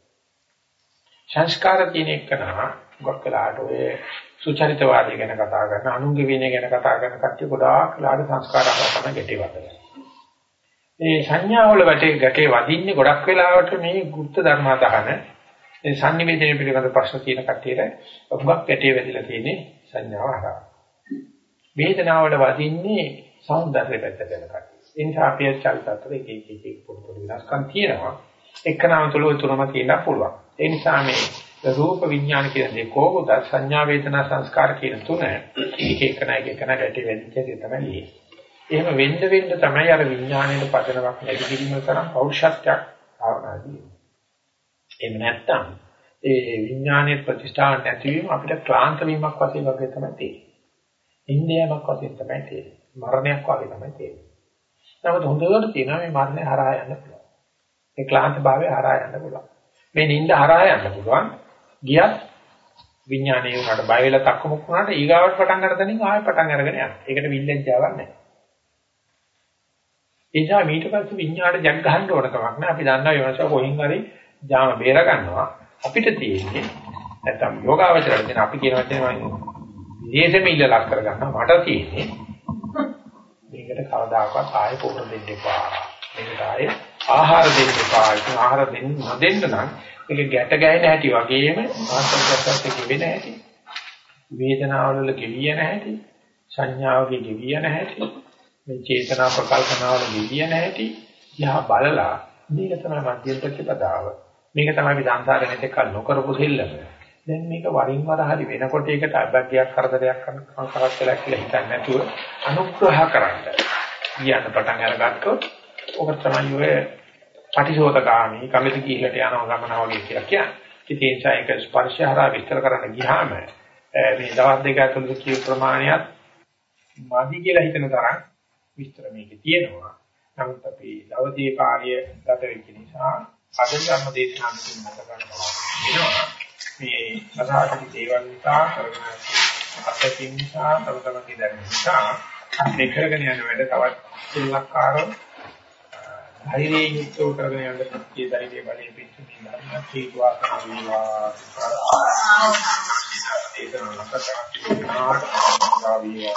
සංස්කාර කියන එකනා ගොඩක් වෙලාට ඔය සුචරිතවාදී ගැන කතා කරන අනුන්ගේ විනය ගැන කතා කරන කට්ටිය ගොඩාක් වෙලාට සංස්කාර අපතන ගැටේ වදලා. මේ සංඥාවල වැටේ ගැටේ වදින්නේ ගොඩක් වෙලාවට මේ ගුප්ත ධර්ම අදහන මේ sannivedana පිළිබඳ ප්‍රශ්න තියෙන කට්ටියට උගක් ගැටේ වැදිලා තියෙන්නේ සංඥාව හරහා. වේදනාවල වදින්නේ සෞන්දර්ය පැත්තට යන කට්ටිය. ඒ නිසා අපේ චරිත අතර එක එක එක එක පොඩි පොඩි වෙනස්කම් තියෙනවා. එක්කනම තුල ওই තුනම තියෙන්න පුළුවන්. ඒ නිසා මේ රූප විඥාන කියන දේ කොහොමද සංඥා වේදනා සංස්කාර කියන තුන එක එකන එක එකන ගැටි වෙන්නේ තමයි. එහෙම වෙන්න වෙන්න තමයි අර විඥාණයට පදනමක් නැති කිරීම තරම් පෞරුෂත්වයක් ආවනාදී. එහෙම නැත්නම් ඒ විඥානයේ ප්‍රතිෂ්ඨාන නැතිවීම අපිට ක්ලාන්ත වීමක් වශයෙන් වගේ තමයි තියෙන්නේ. ඉන්දියාවක් වශයෙන් තමයි තියෙන්නේ. මරණයක් වගේ තමයි තියෙන්නේ. නමුත් හොඳට තියෙනවා මේ මරණය හරහා යන්න පුළුවන්. මේ ක්ලාන්ත භාවය හරහා යන්න පුළුවන්. මේ නිින්ද හරහා යන්න පුළුවන්. ගියත් විඥානයේ උනට බය වෙලා තක්කමුක් වුණාට ඊගාවට පටන් ගන්න තැනින් ආයෙ පටන් අරගෙන යනවා. ඒකට විල්ලෙන්ජාවක් නැහැ. ඒ නිසා ඊට පස්සේ විඥාණයට ජග් ගන්න ඕන කමක් නැහැ. අපි දන්නවා යෝනස කොහින් හරි ජාම බේර ගන්නවා. අපිට තියෙන්නේ නැත්තම් යෝගාවචරයෙන් දෙන අපි කියන වචනේ මම විශේෂම ඉල්ල ලක් කර ගන්නවා. මට තියෙන්නේ මේකට කවදාකවත් ආයෙ පොහොර දෙන්න එපා. මේකට ආයෙ ආහාර දෙන්න එපා. ඒක ආහාර දෙන්න නොදෙන්න නම් ඒක ගැට ගැහෙන හැටි වගේම ආසන්නකත් ගෙවෙන හැටි. වේදනාවල ගෙවියන හැටි. සංඥාවගේ ගෙවියන හැටි. මේ චේතනා ප්‍රකල්පනාවල ගෙවියන හැටි. යහ බලලා මේක තමයි මධ්‍යම ප්‍රතිපදාව. මේක තමයි අපි සංසාරේ නැති කල් නොකරපු දෙල්ලම. දැන් මේක වරින් වර හරි වෙනකොට ඒකට අබැග්ගයක් කරදරයක් කරනවා කරත් වෙලා කියලා හිතන්නේ නැතුව අනුග්‍රහ කරන්න. කියන්න පටන් අරගත්තොත් ඔක තමයි ඔය පටිසෝතගාමී කමිට ගිහිලට යනවා ගමන වගේ කියලා කියන්නේ. ඉතින් ඒ නිසා ඒක ස්පර්ශය හරහා විස්තර කරන්න ගියාම මේ දවස් දෙක ඇතුළත කියු ප්‍රමාණයත් මදි කියලා හිතන තරම් විස්තර මේකේ තියෙනවා. නමුත් අපි දවසේ කාර්ය ගත වෙච්ච නිසා අද ධර්ම දේශනාවකින් මත ගන්නවා. මේ අසහාරික දේවල් නිසා කරගෙන අත්දැකීම් නිසා තව තමන්ගේ දැනුම නිසා මේ කරගෙන යන වැඩ තවත් සිල්ලක්කාරව ධෛර්යයෙන් යුක්තව කරගෙන යන සත්‍ය ධෛර්ය බලයෙන් පිටුමින් ධර්ම හේතුවා කරනවා. දේශනාව ලක්ෂණ ආකාරී